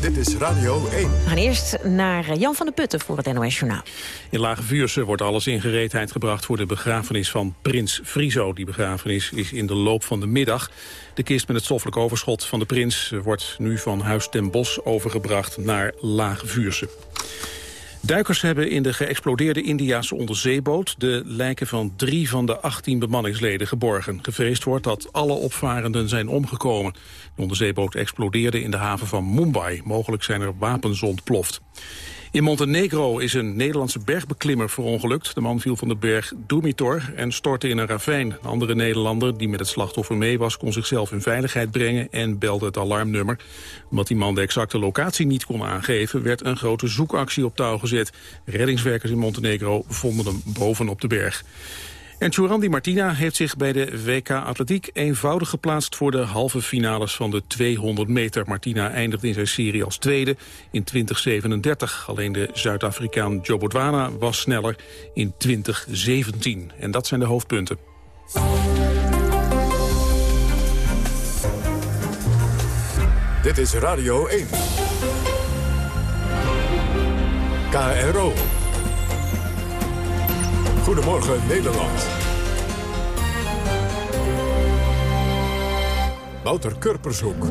[SPEAKER 1] Dit is Radio 1.
[SPEAKER 2] We gaan eerst naar eh, Jan van der Putten voor het NOS Journaal.
[SPEAKER 3] In Lage Vuurse wordt alles in gereedheid gebracht voor de begrafenis van prins Friso. Die begrafenis is in de loop van de middag. De kist met het stoffelijk overschot van de prins wordt nu van Huis ten Bos overgebracht naar Lage Vuurse. Duikers hebben in de geëxplodeerde Indiase onderzeeboot... de lijken van drie van de 18 bemanningsleden geborgen. Gevreesd wordt dat alle opvarenden zijn omgekomen. De onderzeeboot explodeerde in de haven van Mumbai. Mogelijk zijn er wapens ontploft. In Montenegro is een Nederlandse bergbeklimmer verongelukt. De man viel van de berg Dumitor en stortte in een ravijn. Een andere Nederlander die met het slachtoffer mee was... kon zichzelf in veiligheid brengen en belde het alarmnummer. Omdat die man de exacte locatie niet kon aangeven... werd een grote zoekactie op touw gezet. Reddingswerkers in Montenegro vonden hem bovenop de berg. En Churandi Martina heeft zich bij de WK Atletiek eenvoudig geplaatst voor de halve finales van de 200 meter. Martina eindigde in zijn serie als tweede in 2037. Alleen de Zuid-Afrikaan Jobodwana was sneller in 2017. En dat zijn de hoofdpunten.
[SPEAKER 1] Dit is Radio 1. KRO. Goedemorgen Nederland. Wouter Kurpershoek.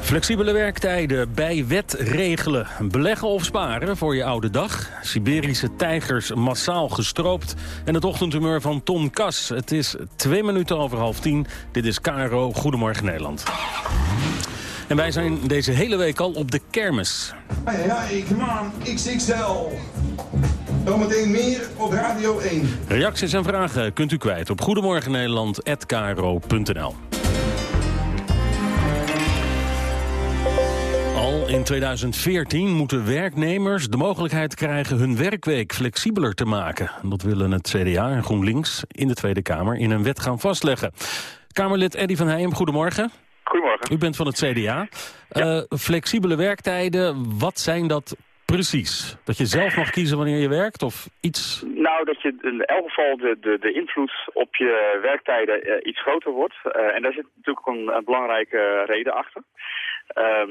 [SPEAKER 18] Flexibele werktijden bij wet regelen. Beleggen of sparen voor je oude dag. Siberische tijgers massaal gestroopt. En het ochtendhumeur van Tom Kas. Het is twee minuten over half tien. Dit is KRO Goedemorgen Nederland. En wij zijn deze hele week al op de kermis.
[SPEAKER 19] Hey, hey, come on, XXL. Zometeen meer op Radio 1.
[SPEAKER 18] Reacties en vragen kunt u kwijt op goedemorgennederland.kro.nl. Al in 2014 moeten werknemers de mogelijkheid krijgen hun werkweek flexibeler te maken. Dat willen het CDA en GroenLinks in de Tweede Kamer in een wet gaan vastleggen. Kamerlid Eddy van Heijem, goedemorgen.
[SPEAKER 20] Goedemorgen.
[SPEAKER 18] U bent van het CDA. Uh, flexibele werktijden, wat zijn dat precies? Dat je zelf mag kiezen wanneer je werkt of iets?
[SPEAKER 20] Nou, dat je in elk geval de, de, de invloed op je werktijden uh, iets groter wordt. Uh, en daar zit natuurlijk een, belangrijke reden achter. Um,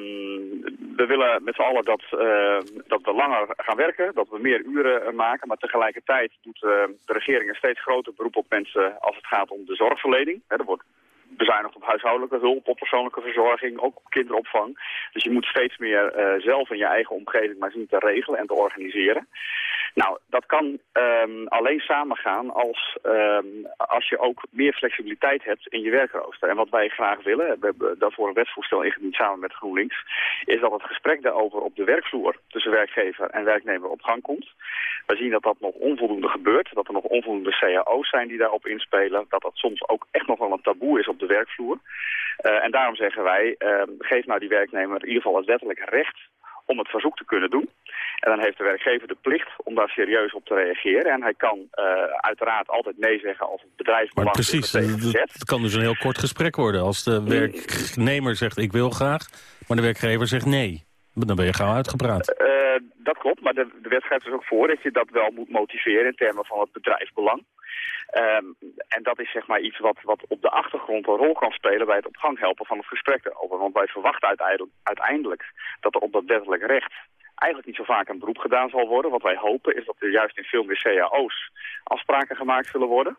[SPEAKER 20] we willen met z'n allen dat, uh, dat we langer gaan werken, dat we meer uren maken. Maar tegelijkertijd doet de regering een steeds groter beroep op mensen als het gaat om de zorgverlening. Er wordt bezuinigd op huishoudelijke hulp, op persoonlijke verzorging, ook op kinderopvang. Dus je moet steeds meer uh, zelf in je eigen omgeving maar zien te regelen en te organiseren. Nou, dat kan um, alleen samengaan als, um, als je ook meer flexibiliteit hebt in je werkrooster. En wat wij graag willen, we hebben daarvoor een wetsvoorstel ingediend samen met GroenLinks, is dat het gesprek daarover op de werkvloer tussen werkgever en werknemer op gang komt. We zien dat dat nog onvoldoende gebeurt, dat er nog onvoldoende cao's zijn die daarop inspelen, dat dat soms ook echt nog wel een taboe is op de werkvloer. Uh, en daarom zeggen wij, uh, geef nou die werknemer in ieder geval het wettelijk recht om het verzoek te kunnen doen. En dan heeft de werkgever de plicht om daar serieus op te reageren. En hij kan uh, uiteraard altijd nee zeggen als het bedrijfsbelang...
[SPEAKER 18] Maar precies, het kan dus een heel kort gesprek worden. Als de werknemer zegt ik wil graag, maar de werkgever zegt nee. Dan ben je gauw uitgepraat.
[SPEAKER 20] Uh, dat klopt, maar de, de wet schrijft dus ook voor dat je dat wel moet motiveren in termen van het bedrijfsbelang. Um, en dat is zeg maar iets wat, wat op de achtergrond een rol kan spelen bij het op gang helpen van het gesprek erover. Want wij verwachten uiteindelijk dat er op dat wettelijk recht eigenlijk niet zo vaak een beroep gedaan zal worden. Wat wij hopen is dat er juist in veel meer cao's afspraken gemaakt zullen worden.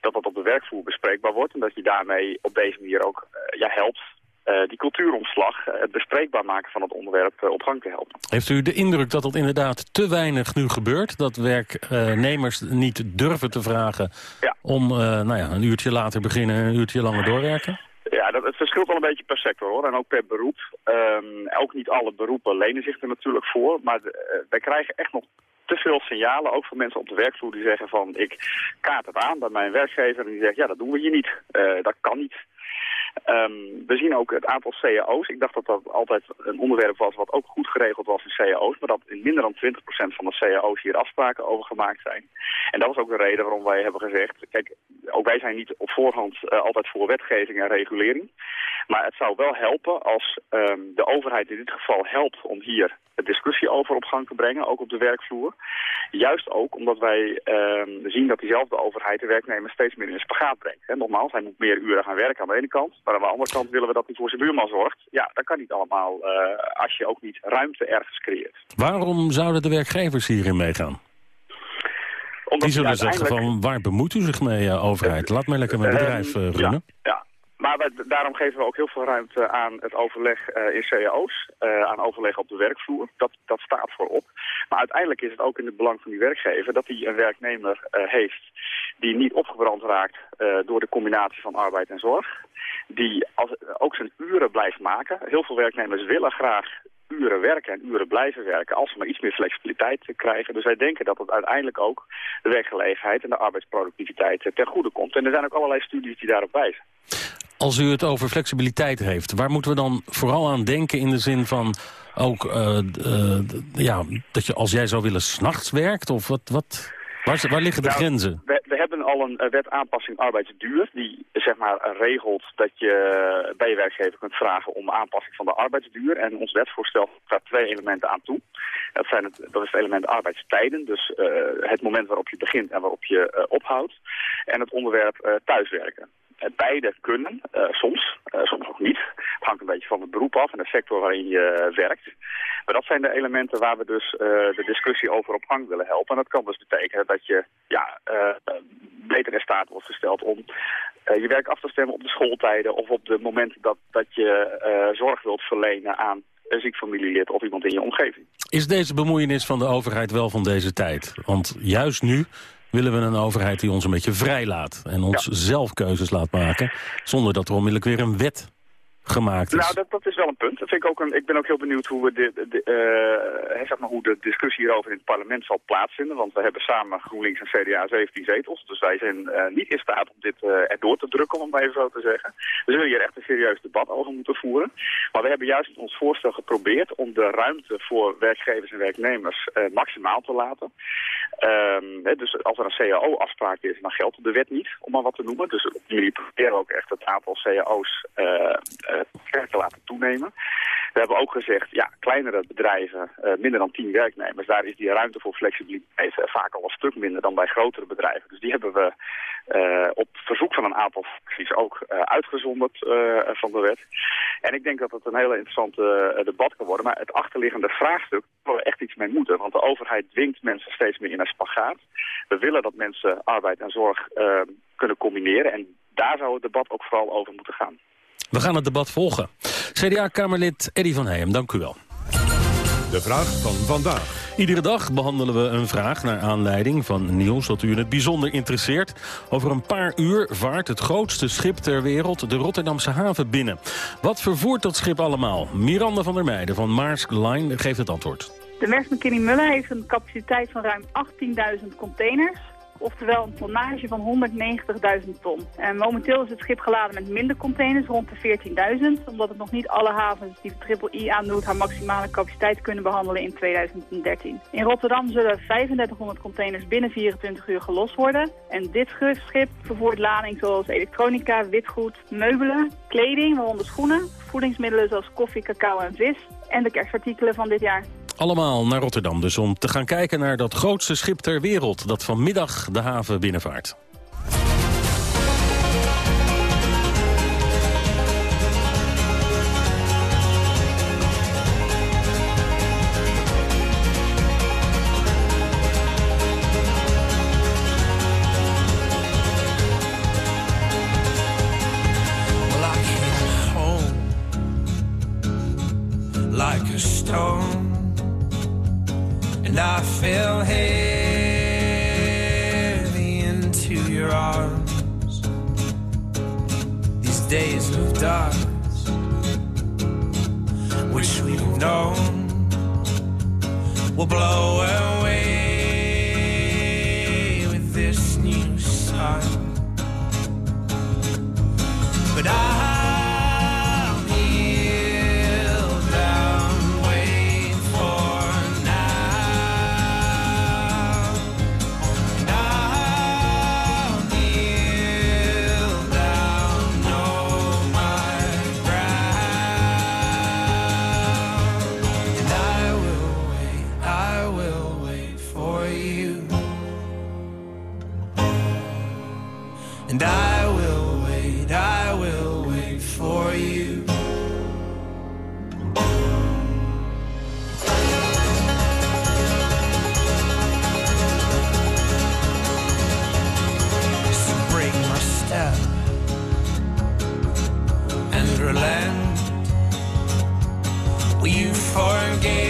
[SPEAKER 20] Dat dat op de werkvloer bespreekbaar wordt en dat je daarmee op deze manier ook uh, ja, helpt die cultuuromslag, uh, het bespreekbaar maken van het onderwerp uh, op gang te helpen.
[SPEAKER 18] Heeft u de indruk dat dat inderdaad te weinig nu gebeurt? Dat werknemers niet durven te vragen ja. om nou ja, een uurtje later beginnen en een uurtje langer doorwerken?
[SPEAKER 20] Ja, dat, het verschilt wel een beetje per sector hoor. En ook per beroep. Um, ook niet alle beroepen lenen zich er natuurlijk voor. Maar de, wij krijgen echt nog te veel signalen, ook van mensen op de werkvloer die zeggen van ik kaart het aan bij mijn werkgever en die zegt ja dat doen we hier niet, uh, dat kan niet. Um, we zien ook het aantal cao's. Ik dacht dat dat altijd een onderwerp was wat ook goed geregeld was in cao's. Maar dat in minder dan 20% van de cao's hier afspraken over gemaakt zijn. En dat was ook de reden waarom wij hebben gezegd... Kijk, ook wij zijn niet op voorhand uh, altijd voor wetgeving en regulering. Maar het zou wel helpen als um, de overheid in dit geval helpt om hier een discussie over op gang te brengen, ook op de werkvloer. Juist ook omdat wij um, zien dat diezelfde overheid de werknemer steeds meer in een spagaat brengt. He, nogmaals, hij moet meer uren gaan werken aan de ene kant, maar aan de andere kant willen we dat hij voor zijn buurman zorgt. Ja, dat kan niet allemaal uh, als je ook niet ruimte ergens creëert.
[SPEAKER 18] Waarom zouden de werkgevers hierin meegaan? Omdat die zullen zeggen van waar bemoeit u zich mee, uh, overheid? Laat mij lekker mijn bedrijf uh, runnen.
[SPEAKER 20] Ja, ja. Maar daarom geven we ook heel veel ruimte aan het overleg eh, in cao's, eh, aan overleg op de werkvloer. Dat, dat staat voorop. Maar uiteindelijk is het ook in het belang van die werkgever dat hij een werknemer eh, heeft die niet opgebrand raakt door de combinatie van arbeid en zorg. Die als, ook zijn uren blijft maken. Heel veel werknemers willen graag uren werken en uren blijven werken als ze maar iets meer flexibiliteit krijgen. Dus wij denken dat het uiteindelijk ook de werkgelegenheid en de arbeidsproductiviteit ten goede komt. En er zijn ook allerlei studies die daarop wijzen.
[SPEAKER 18] Als u het over flexibiliteit heeft, waar moeten we dan vooral aan denken in de zin van ook eh, eh, ja, dat je als jij zou willen s'nachts werkt? Of wat, wat, waar, waar liggen de
[SPEAKER 20] Nou,
[SPEAKER 18] grenzen?
[SPEAKER 20] We, we hebben al een wet aanpassing arbeidsduur die zeg maar regelt dat je bij je werkgever kunt vragen om aanpassing van de arbeidsduur. En ons wetsvoorstel daar twee elementen aan toe. Dat, zijn het, dat is het element arbeidstijden, dus eh, het moment waarop je begint en waarop je ophoudt. En het onderwerp thuiswerken. Eh, Beide kunnen, eh, soms, eh, soms ook niet. Het hangt een beetje van het beroep af en de sector waarin je werkt. Maar dat zijn de elementen waar we dus de discussie over op gang willen helpen. En dat kan dus betekenen dat je ja, beter in staat wordt gesteld om je werk af te stemmen op de schooltijden of op de momenten dat, dat je zorg wilt verlenen aan een ziek familielid of iemand in je omgeving.
[SPEAKER 18] Is deze bemoeienis van de overheid wel van deze tijd? Want juist nu willen we een overheid die ons een beetje vrij laat... en ons zelf keuzes laat maken, zonder dat er onmiddellijk weer een wet gemaakt is.
[SPEAKER 20] Nou, dat, dat is wel een punt. Dat vind ik, ook een, ik ben ook heel benieuwd hoe, we de, eh, hoe de discussie hierover in het parlement zal plaatsvinden. Want we hebben samen GroenLinks en CDA 17 zetels. Dus wij zijn eh, niet in staat om dit eh, erdoor te drukken, om het maar even zo te zeggen. We zullen hier echt een serieus debat over moeten voeren. Maar we hebben juist in ons voorstel geprobeerd om de ruimte voor werkgevers en werknemers maximaal te laten. Ehm, dus als er een CAO-afspraak is, dan geldt de wet niet, om maar wat te noemen. Dus op proberen ook echt het aantal CAO's sterk te laten toenemen. We hebben ook gezegd, ja, kleinere bedrijven, eh, minder dan 10 werknemers, daar is die ruimte voor flexibiliteit eh, vaak al een stuk minder dan bij grotere bedrijven. Dus die hebben we eh, op verzoek van een aantal fracties ook eh, uitgezonderd eh, van de wet. En ik denk dat het een hele interessante eh, debat kan worden. Maar het achterliggende vraagstuk waar we echt iets mee moeten. Want de overheid dwingt mensen steeds meer in een spagaat. We willen dat mensen arbeid en zorg eh, kunnen combineren. En daar zou het debat ook vooral over moeten gaan.
[SPEAKER 18] We gaan het debat volgen. CDA-kamerlid Eddy van Heijem, dank u wel.
[SPEAKER 1] De vraag van vandaag.
[SPEAKER 18] Iedere dag behandelen we een vraag naar aanleiding van nieuws dat u in het bijzonder interesseert. Over een paar uur vaart het grootste schip ter wereld de Rotterdamse haven binnen. Wat vervoert dat schip allemaal? Miranda van der Meijden van Maersk Line geeft het antwoord.
[SPEAKER 21] De Maersk McKinney Muller heeft een capaciteit van ruim 18.000 containers. Oftewel een tonnage van 190.000 ton. En momenteel is het schip geladen met minder containers, rond de 14.000. Omdat het nog niet alle havens die de Triple I aandoet haar maximale capaciteit kunnen behandelen in 2013. In Rotterdam zullen 3500 containers binnen 24 uur gelost worden. En dit schip vervoert lading zoals elektronica, witgoed, meubelen, kleding, waaronder schoenen, voedingsmiddelen zoals koffie, cacao en vis. En de kerstartikelen van dit jaar.
[SPEAKER 18] Allemaal naar Rotterdam dus om te gaan kijken naar dat grootste schip ter wereld... dat vanmiddag de haven binnenvaart.
[SPEAKER 17] I will wait, I will wait for you. Step and relent. Will you forgive?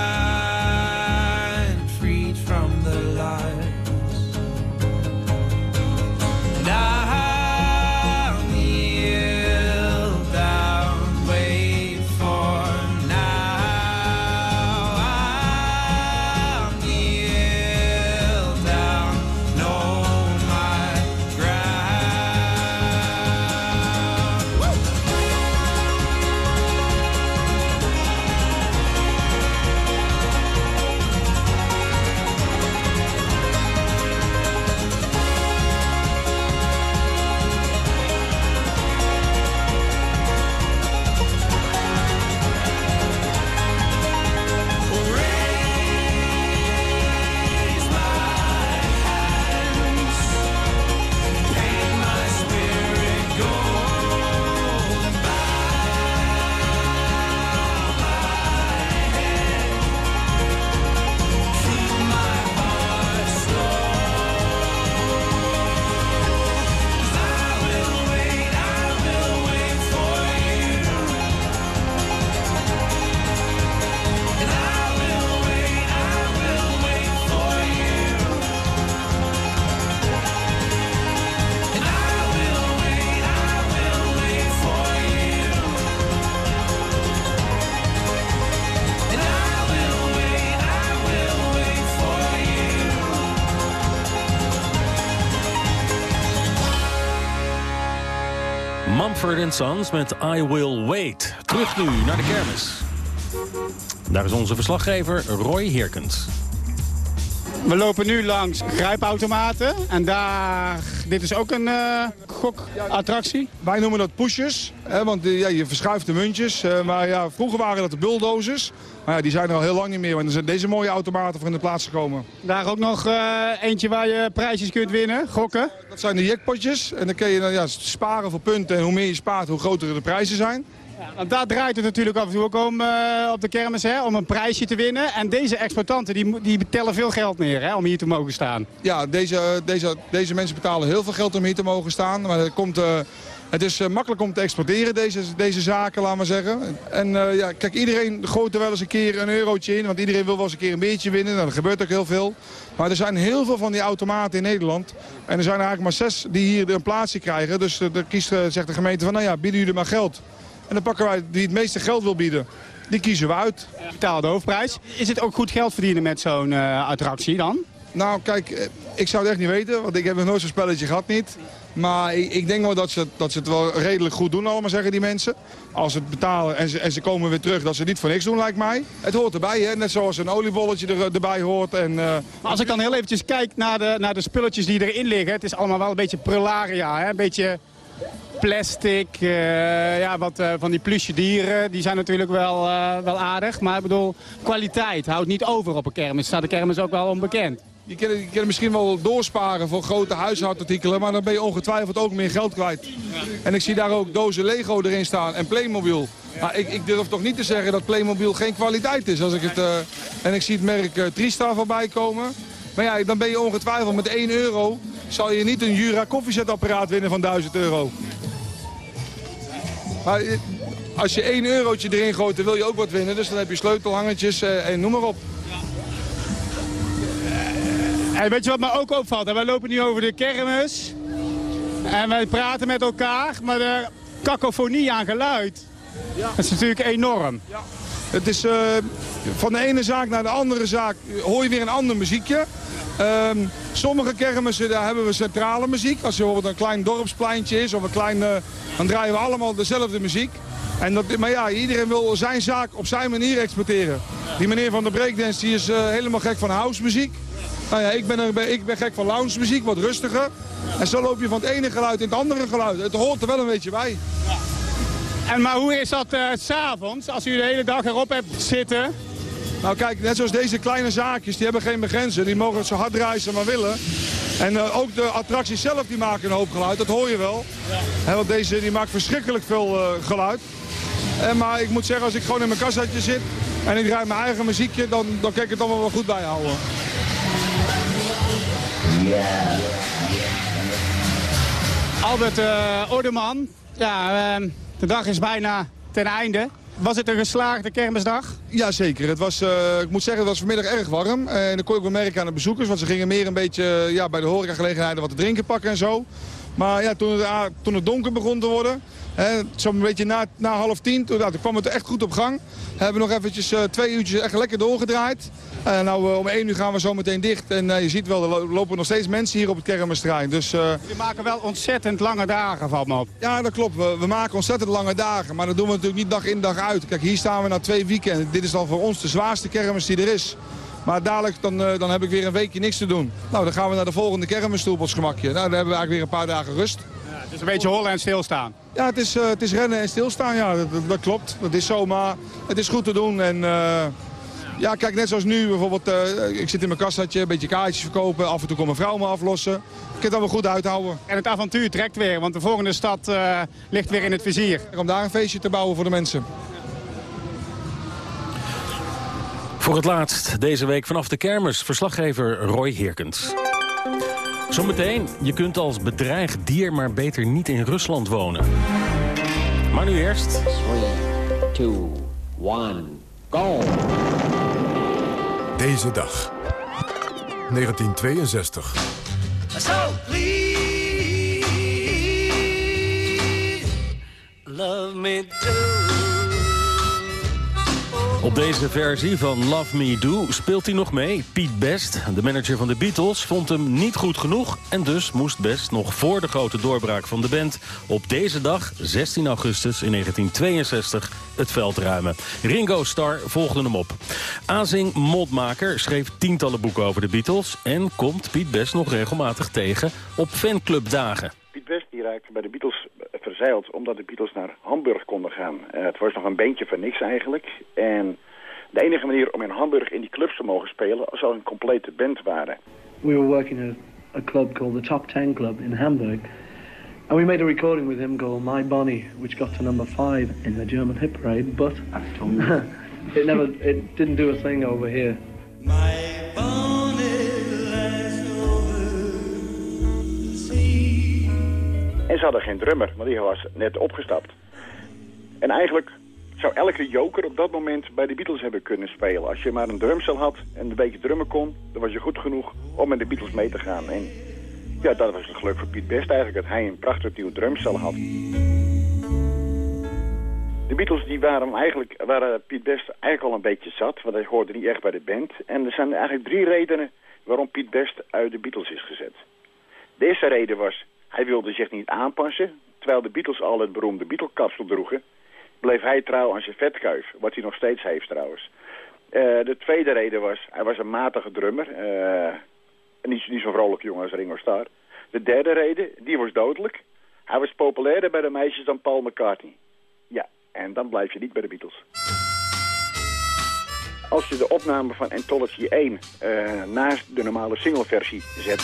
[SPEAKER 18] Mumford Sons met I Will Wait. Terug nu naar de kermis. Daar is onze verslaggever Roy Heerkens.
[SPEAKER 22] We lopen nu langs grijpautomaten. En daar, dit is ook een eh, gokattractie.
[SPEAKER 23] Wij noemen dat pushers, hè, want eh, ja, je verschuift de muntjes. eh, maar ja, vroeger waren dat de bulldozers. Maar ja, die zijn er al heel lang niet meer, want er zijn deze mooie automaten voor in de plaats gekomen.
[SPEAKER 22] Daar ook nog eh, eentje waar je prijsjes kunt winnen, gokken.
[SPEAKER 23] Dat zijn de jackpotjes en dan kun je dan, ja, sparen voor punten. En hoe meer je spaart, hoe groter de prijzen zijn.
[SPEAKER 22] Want daar draait het natuurlijk af en toe ook om eh, op de kermis, hè, om een prijsje te winnen. En deze exploitanten die, die betellen veel geld neer hè, om hier te mogen staan.
[SPEAKER 23] Ja, deze, deze, deze mensen betalen heel veel geld om hier te mogen staan. Maar het, komt, eh, het is eh, makkelijk om te exporteren, deze, deze zaken, laat maar zeggen. En eh, ja, kijk, iedereen gooit er wel eens een keer een eurotje in. Want iedereen wil wel eens een keer een beetje winnen. Nou, dat gebeurt ook heel veel. Maar er zijn heel veel van die automaten in Nederland. En er zijn er eigenlijk maar zes die hier een plaatsje krijgen. Dus eh, dan kiest, zegt de gemeente van, nou ja, bieden jullie maar geld. En dan pakken wij die het meeste geld wil bieden. Die kiezen we uit.
[SPEAKER 22] Betaal de hoofdprijs. Is het ook goed geld verdienen met zo'n attractie dan?
[SPEAKER 23] Nou, kijk, ik zou het echt niet weten, want ik heb nog nooit zo'n spelletje gehad niet. Maar ik, denk wel dat ze, dat ze het wel redelijk goed doen, allemaal zeggen die mensen. Als ze het betalen en ze, en ze komen weer terug, dat ze niet voor niks doen, lijkt mij. Het hoort erbij, hè? net zoals een oliebolletje er, erbij hoort. En, eh,
[SPEAKER 22] als ik dan heel eventjes kijk naar de, naar de spulletjes die erin liggen. Het is allemaal wel een beetje prularia, hè? een beetje plastic. eh, ja, wat eh, van die plusje dieren, die zijn natuurlijk wel, wel aardig. Maar ik bedoel, kwaliteit houdt niet over op een kermis. Staat de kermis ook wel onbekend.
[SPEAKER 23] Je kan, misschien wel doorsparen voor grote huishoudartikelen, maar dan ben je ongetwijfeld ook meer geld kwijt. En ik zie daar ook dozen Lego erin staan en Playmobil. Maar ik, ik durf toch niet te zeggen dat Playmobil geen kwaliteit is. Als ik het, eh, en ik zie het merk Tristar voorbij komen. Maar ja, dan ben je ongetwijfeld met 1 euro... zal je niet een Jura koffiezetapparaat winnen van 1000 euro. Maar eh, als je 1 eurotje erin gooit, dan wil je ook wat winnen. Dus dan heb je sleutelhangertjes en noem maar op.
[SPEAKER 22] Hey, weet je wat me ook opvalt? Wij lopen nu over de kermis. En wij praten met elkaar, maar de cacophonie aan geluid, dat is natuurlijk enorm.
[SPEAKER 23] Het is eh, van de ene zaak naar de andere zaak hoor je weer een ander muziekje. Ehm, sommige kermissen daar hebben we centrale muziek. Als er bijvoorbeeld een klein dorpspleintje is of een klein, eh, dan draaien we allemaal dezelfde muziek. En dat, maar ja, iedereen wil zijn zaak op zijn manier exporteren. Die meneer van de breakdance die is eh, helemaal gek van house muziek. Nou ja, ik ben, er, ik ben gek van lounge muziek, wat rustiger. En zo loop je van het ene geluid in het andere geluid. Het hoort er wel een beetje bij.
[SPEAKER 22] En maar hoe is dat eh, s s'avonds, als u de hele dag erop hebt zitten?
[SPEAKER 23] Nou kijk, net zoals deze kleine zaakjes, die hebben geen begrenzen. Die mogen zo hard draaien ze maar willen. En eh, ook de attracties zelf die maken een hoop geluid, dat hoor je wel. Hè, want deze die maakt verschrikkelijk veel eh, geluid. En, maar ik moet zeggen, als ik gewoon in mijn kassatje zit en ik draai mijn eigen muziekje, dan, dan kan ik het allemaal wel goed bijhouden.
[SPEAKER 22] Albert uh, ja, uh, de dag is bijna ten einde. Was het een geslaagde kermisdag?
[SPEAKER 23] Jazeker. Het was, uh, ik moet zeggen, het was vanmiddag erg warm. En dat kon ik wel merken aan de bezoekers. Want ze gingen meer een beetje ja, bij de horecagelegenheden wat te drinken pakken en zo. Maar ja, toen, het, toen het donker begon te worden, Zo'n beetje na, na half tien, toen, nou, toen kwam het echt goed op gang. Hebben we nog eventjes uh, twee uurtjes echt lekker doorgedraaid. En uh, nou, uh, om één uur gaan we zo meteen dicht. En je ziet wel, er lopen nog steeds mensen hier op het kermisterrein. Dus,
[SPEAKER 22] We maken wel ontzettend lange dagen, valt me op.
[SPEAKER 23] Ja, dat klopt. We, we, maken ontzettend lange dagen. Maar dat doen we natuurlijk niet dag in dag uit. Kijk, hier staan we na twee weekenden. Dit is dan voor ons de zwaarste kermis die er is. Maar dadelijk dan, dan heb ik weer een weekje niks te doen. Nou, dan gaan we naar de volgende kermis toe op ons gemakje. Nou, dan hebben we eigenlijk weer een paar dagen rust.
[SPEAKER 22] Het is een beetje hollen en stilstaan.
[SPEAKER 23] Ja, het is, uh, het is rennen en stilstaan, ja, dat, dat, klopt. Dat is zo, maar het is goed te doen. En uh, ja, kijk, net zoals nu bijvoorbeeld, uh, ik zit in mijn kassadje, een beetje kaartjes verkopen. Af en toe komt mijn vrouw me aflossen. Ik kan het allemaal goed uithouden.
[SPEAKER 22] En het avontuur trekt weer, want de volgende stad ligt weer in het vizier.
[SPEAKER 23] Om daar een feestje te bouwen voor de mensen.
[SPEAKER 18] Voor het laatst deze week vanaf de kermis, verslaggever Roy Heerkens. Zometeen, je kunt als bedreigd dier maar beter niet in Rusland wonen. Maar nu eerst...
[SPEAKER 24] 3, 2, 1, go!
[SPEAKER 1] Deze dag. 1962.
[SPEAKER 17] So please, love me do.
[SPEAKER 18] Op deze versie van Love Me Do speelt hij nog mee. Piet Best, de manager van de Beatles, vond hem niet goed genoeg... en dus moest Best nog voor de grote doorbraak van de band... op deze dag, 16 augustus in 1962, het veld ruimen. Ringo Starr volgde hem op. Azing Modmaker schreef tientallen boeken over de Beatles... en komt Piet Best nog regelmatig tegen op fanclubdagen.
[SPEAKER 25] Piet Best die raakte bij de Beatles verzeild omdat de Beatles naar Hamburg konden gaan. Uh, het was nog een beentje van niks eigenlijk. En de enige manier om in Hamburg in die clubs te mogen spelen... als al een complete band waren.
[SPEAKER 26] We were working at a club called the Top Ten Club in Hamburg. And we made a recording with him called My Bonnie, which got to number five in the German hit parade, but it never, it didn't do a thing over here.
[SPEAKER 17] My Bonnie
[SPEAKER 25] En ze hadden geen drummer, want die was net opgestapt. En eigenlijk zou elke joker op dat moment bij de Beatles hebben kunnen spelen. Als je maar een drumstel had en een beetje drummen kon, dan was je goed genoeg om met de Beatles mee te gaan. En ja, dat was een geluk voor Piet Best eigenlijk, dat hij een prachtig nieuw drumstel had. De Beatles die waren eigenlijk, waren Piet Best eigenlijk al een beetje zat, want hij hoorde niet echt bij de band. En er zijn eigenlijk drie redenen waarom Piet Best uit de Beatles is gezet. De eerste reden was, hij wilde zich niet aanpassen, terwijl de Beatles al het beroemde Beatle-kapsel droegen bleef hij trouw aan zijn vetkuif. Wat hij nog steeds heeft trouwens. Uh, de tweede reden was, hij was een matige drummer. Uh, niet, niet zo'n vrolijk jongen als Ringo Starr. De derde reden, die was dodelijk. Hij was populairder bij de meisjes dan Paul McCartney. Ja, en dan blijf je niet bij de Beatles. Als je de opname van Anthology 1 uh, naast de normale singleversie zet...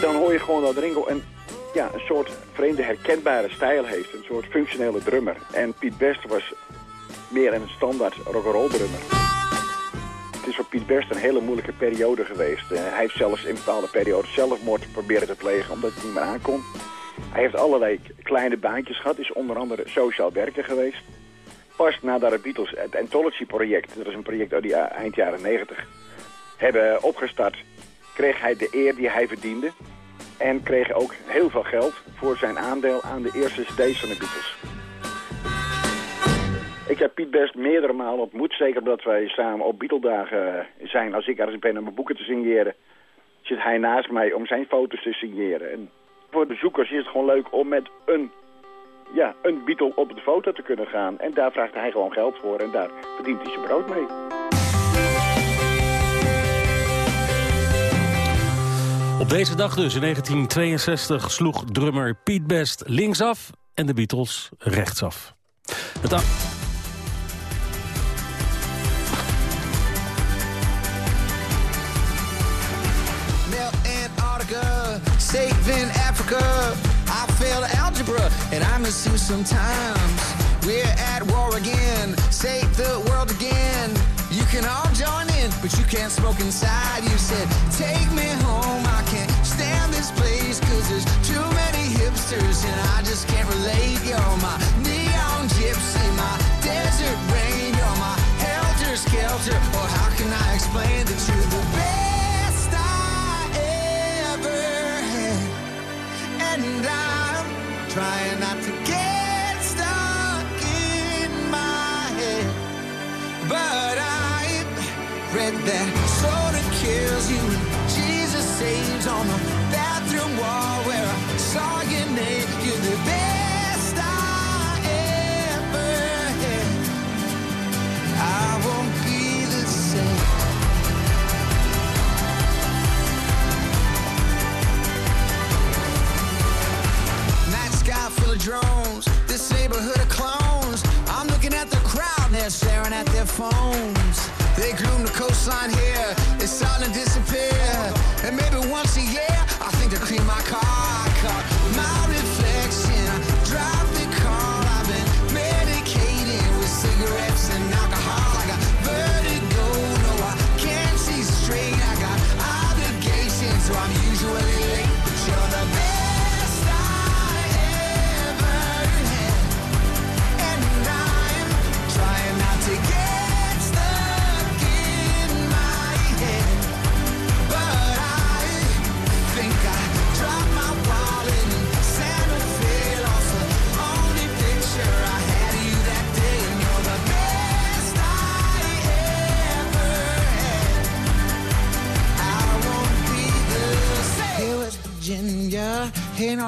[SPEAKER 25] Dan hoor je gewoon dat Ringo een, ja, een soort vreemde herkenbare stijl heeft. Een soort functionele drummer. En Piet Best was meer een standaard rock'n'roll drummer. Het is voor Piet Best een hele moeilijke periode geweest. Uh, hij heeft zelfs in bepaalde periodes zelfmoord proberen te plegen omdat hij niet meer aankon. Hij heeft allerlei kleine baantjes gehad. Is onder andere sociaal werker geweest. Pas nadat de Beatles het Anthology-project, dat is een project uit die eind jaren 90, hebben opgestart kreeg hij de eer die hij verdiende. En kreeg ook heel veel geld voor zijn aandeel aan de eerste cd's van de Beatles. Ik heb Piet Best meerdere malen ontmoet. Zeker omdat wij samen op Beatle-dagen zijn. Als ik ergens ben om mijn boeken te signeren... zit hij naast mij om zijn foto's te signeren. En voor bezoekers is het gewoon leuk om met een, ja, een Beatle op de foto te kunnen gaan. En daar vraagt hij gewoon geld voor en daar verdient hij zijn brood mee.
[SPEAKER 18] Op deze dag dus, in 1962, sloeg drummer Pete Best linksaf en de Beatles rechtsaf. Het
[SPEAKER 17] saving Africa. I failed algebra and I miss you sometimes. We're at war again, save the world again. Can all join in, but you can't smoke inside. You said, Take me home, I can't stand this place, cause there's too many hipsters and I just can't relate. You're my neon gypsy, my desert rain, you're my helter skelter. Or how can I explain the best phones. They gloom the coastline here,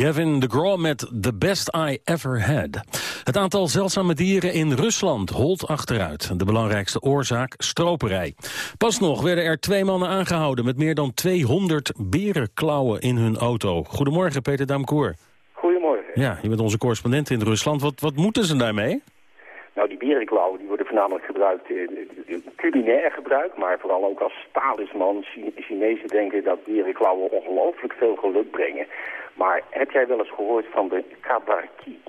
[SPEAKER 18] Gavin DeGraw met The Best I Ever Had. Het aantal zeldzame dieren in Rusland holt achteruit. De belangrijkste oorzaak stroperij. Pas nog werden er twee mannen aangehouden... met meer dan 200 berenklauwen in hun auto. Goedemorgen, Peter Damkoer.
[SPEAKER 27] Goedemorgen.
[SPEAKER 18] Ja, je bent onze correspondent in Rusland. Wat, wat moeten ze daarmee?
[SPEAKER 27] Nou, die berenklauwen die worden voornamelijk gebruikt in in culinair gebruik, maar vooral ook als talisman. Chi- Chinezen denken dat berenklauwen ongelooflijk veel geluk brengen. Maar heb jij wel eens gehoord van de kabarki?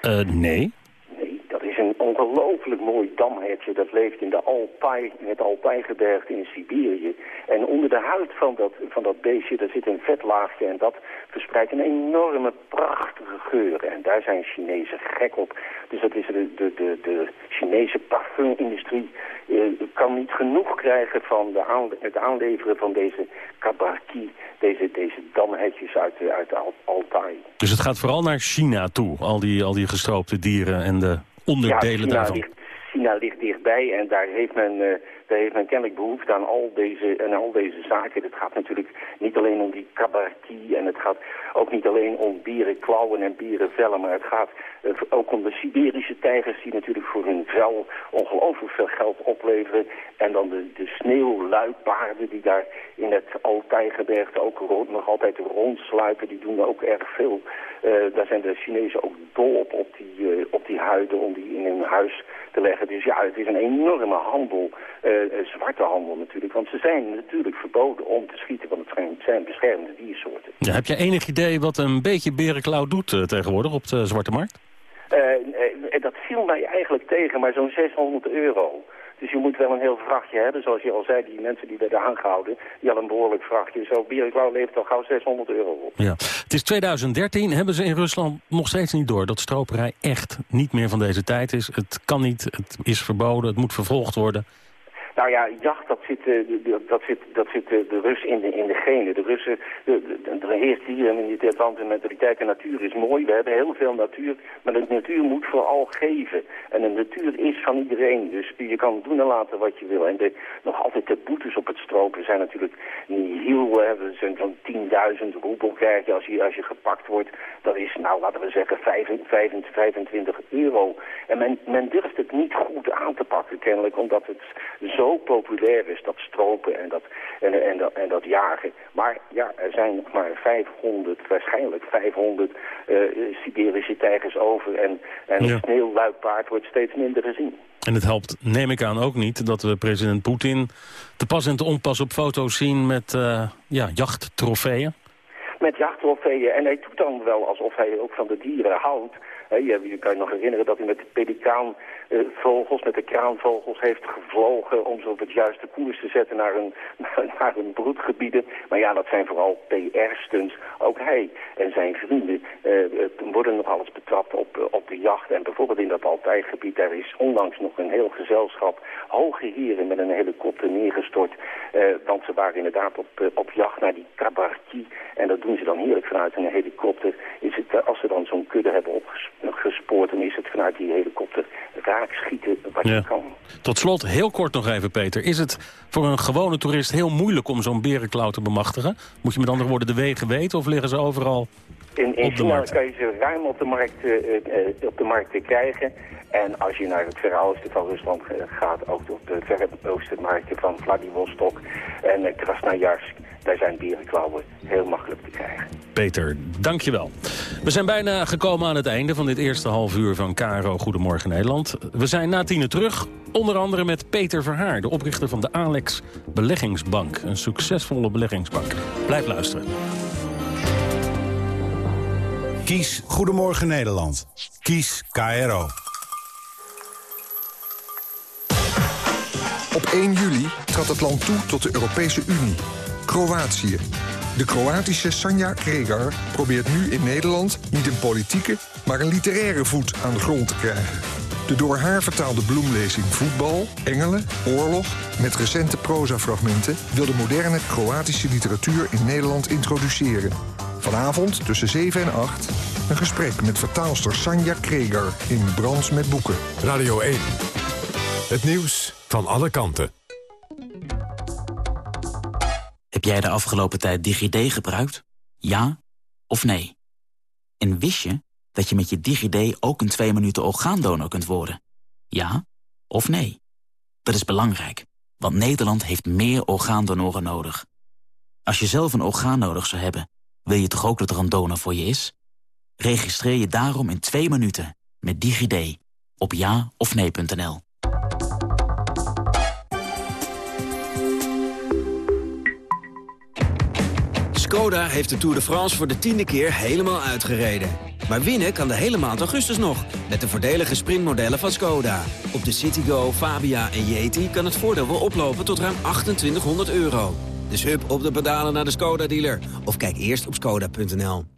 [SPEAKER 18] Eh, nee.
[SPEAKER 27] Nee, dat is een ongelooflijk mooi damhertje. Dat leeft in de Altai, het Altajgebergte in Siberië. En onder de huid van dat, van dat beestje, daar zit een vetlaagje en dat verspreidt een enorme prachtige geur. En daar zijn Chinezen gek op. Dus dat is de, de, de, de Chinese parfumindustrie eh, kan niet genoeg krijgen van de aan, het aanleveren van deze kabarki, deze, deze damhertjes uit, uit de Al- Altai.
[SPEAKER 18] Dus het gaat vooral naar China toe, al die, al die gestroopte dieren en de onderdelen
[SPEAKER 27] China
[SPEAKER 18] daarvan.
[SPEAKER 27] Ligt, China ligt dichtbij en daar heeft men daar heeft kennelijk behoefte aan al deze, en al deze zaken. Het gaat natuurlijk niet alleen om die cabaretier en het gaat ook niet alleen om bierenklauwen en bierenvellen, maar het gaat eh, ook om de Siberische tijgers die natuurlijk voor hun vel ongelooflijk veel geld opleveren. En dan de, de sneeuwluipaarden die daar in het Altijgebergte ook rond, nog altijd rondsluipen, die doen ook erg veel. Eh, daar zijn de Chinezen ook dol op, op die, eh, op die huiden om die in hun huis te leggen. Dus ja, het is een enorme handel, zwarte handel natuurlijk. Want ze zijn natuurlijk verboden om te schieten, want het zijn, beschermde diersoorten.
[SPEAKER 18] Ja, heb je enig idee wat een beetje berenklauw doet eh, tegenwoordig op de Zwarte Markt?
[SPEAKER 27] Eh, eh, dat viel mij eigenlijk tegen, maar zo'n 600 euro. Dus je moet wel een heel vrachtje hebben, zoals je al zei, die mensen die werden aangehouden, die hadden een behoorlijk vrachtje. Zo Bierenklauw levert al gauw 600 euro op.
[SPEAKER 18] Ja. Het is 2013, hebben ze in Rusland nog steeds niet door... dat stroperij echt niet meer van deze tijd is. Het kan niet, het is verboden, het moet vervolgd worden.
[SPEAKER 27] Nou ja, jacht, dat zit, eh, dat zit, dat zit eh, de Rus in de, in de genen. De Russen, er heerst hier in dit land een mentaliteit. De natuur is mooi, we hebben heel veel natuur. Maar de natuur moet vooral geven. En de natuur is van iedereen. Dus je kan doen en laten wat je wil. En de, nog altijd de boetes op het stropen zijn natuurlijk niet heel... We zijn zo'n 10.000 roebel krijg je als, je als je gepakt wordt. Dat is, nou laten we zeggen, 25, 25 euro. En men, men durft het niet goed aan te pakken kennelijk, omdat het zo zo populair is, dat stropen en dat, en, en, dat, en dat jagen. Maar ja, er zijn nog maar 500, waarschijnlijk 500 uh, Siberische tijgers over. En, en
[SPEAKER 18] Ja.
[SPEAKER 27] een sneeuwluipaard wordt steeds minder gezien.
[SPEAKER 18] En het helpt, neem ik aan, ook niet dat we president Poetin... te pas en te onpas op foto's zien met eh, ja, jachttrofeeën.
[SPEAKER 27] Met jachttrofeeën. En hij doet dan wel alsof hij ook van de dieren houdt. Je, kan je nog herinneren dat hij met de pelikaanvogels, met de kraanvogels heeft gevlogen om ze op het juiste koers te zetten naar hun, naar broedgebieden. Maar ja, dat zijn vooral PR-stunts. Ook hij en zijn vrienden eh, worden nog alles betrapt op, eh, op de jacht. En bijvoorbeeld in dat Altijgebied, daar is onlangs nog een heel gezelschap hoge heren met een helikopter neergestort. Eh, want ze waren inderdaad op, eh, op jacht naar die kabartie. En dat doen ze dan heerlijk vanuit een helikopter. Is het, eh, als ze dan zo'n kudde hebben opgespoord, dan is het vanuit die helikopter raakschieten wat
[SPEAKER 18] Ja.
[SPEAKER 27] je kan.
[SPEAKER 18] Tot slot, heel kort nog even, Peter. Is het voor een gewone toerist heel moeilijk om zo'n berenklauw te bemachtigen? Moet je met andere woorden de wegen weten of liggen ze overal
[SPEAKER 27] In, in
[SPEAKER 18] op de
[SPEAKER 27] China
[SPEAKER 18] markt?
[SPEAKER 27] kan je ze ruim op de markt, eh, op de markt krijgen. En als je naar het verre oosten van Rusland eh, gaat, ook op de verre oostenmarkten van Vladivostok en Krasnojarsk, daar zijn berenklauwen heel makkelijk te krijgen.
[SPEAKER 18] Peter, dankjewel. We zijn bijna gekomen aan het einde van dit eerste half uur van KRO Goedemorgen Nederland. We zijn na tienen terug, onder andere met Peter Verhaar... de oprichter van de Alex Beleggingsbank. Een succesvolle beleggingsbank. Blijf luisteren.
[SPEAKER 28] Kies Goedemorgen Nederland. Kies KRO.
[SPEAKER 29] Op 1 juli trad het land toe tot de Europese Unie. Kroatië. De Kroatische Sanja Kregar probeert nu in Nederland niet een politieke, maar een literaire voet aan de grond te krijgen. De door haar vertaalde bloemlezing Voetbal, Engelen, Oorlog... met recente prosafragmenten wil de moderne Kroatische literatuur in Nederland introduceren. Vanavond tussen 7 en 8 een gesprek met vertaalster Sanja Kregar in Brands met Boeken.
[SPEAKER 1] Radio 1. Het nieuws van alle kanten.
[SPEAKER 30] Heb jij de afgelopen tijd DigiD gebruikt? Ja of nee? En wist je dat je met je DigiD ook een twee minuten orgaandonor kunt worden? Ja of nee? Dat is belangrijk, want Nederland heeft meer orgaandonoren nodig. Als je zelf een orgaan nodig zou hebben, wil je toch ook dat er een donor voor je is? Registreer je daarom in twee minuten met DigiD op ja of nee.nl.
[SPEAKER 31] Skoda heeft de Tour de France voor de tiende keer helemaal uitgereden. Maar winnen kan de hele maand augustus nog, met de voordelige sprintmodellen van Skoda. Op de Citigo, Fabia en Yeti kan het voordeel wel oplopen tot ruim 2800 euro. Dus hup op de pedalen naar de Skoda-dealer. Of kijk eerst op skoda.nl.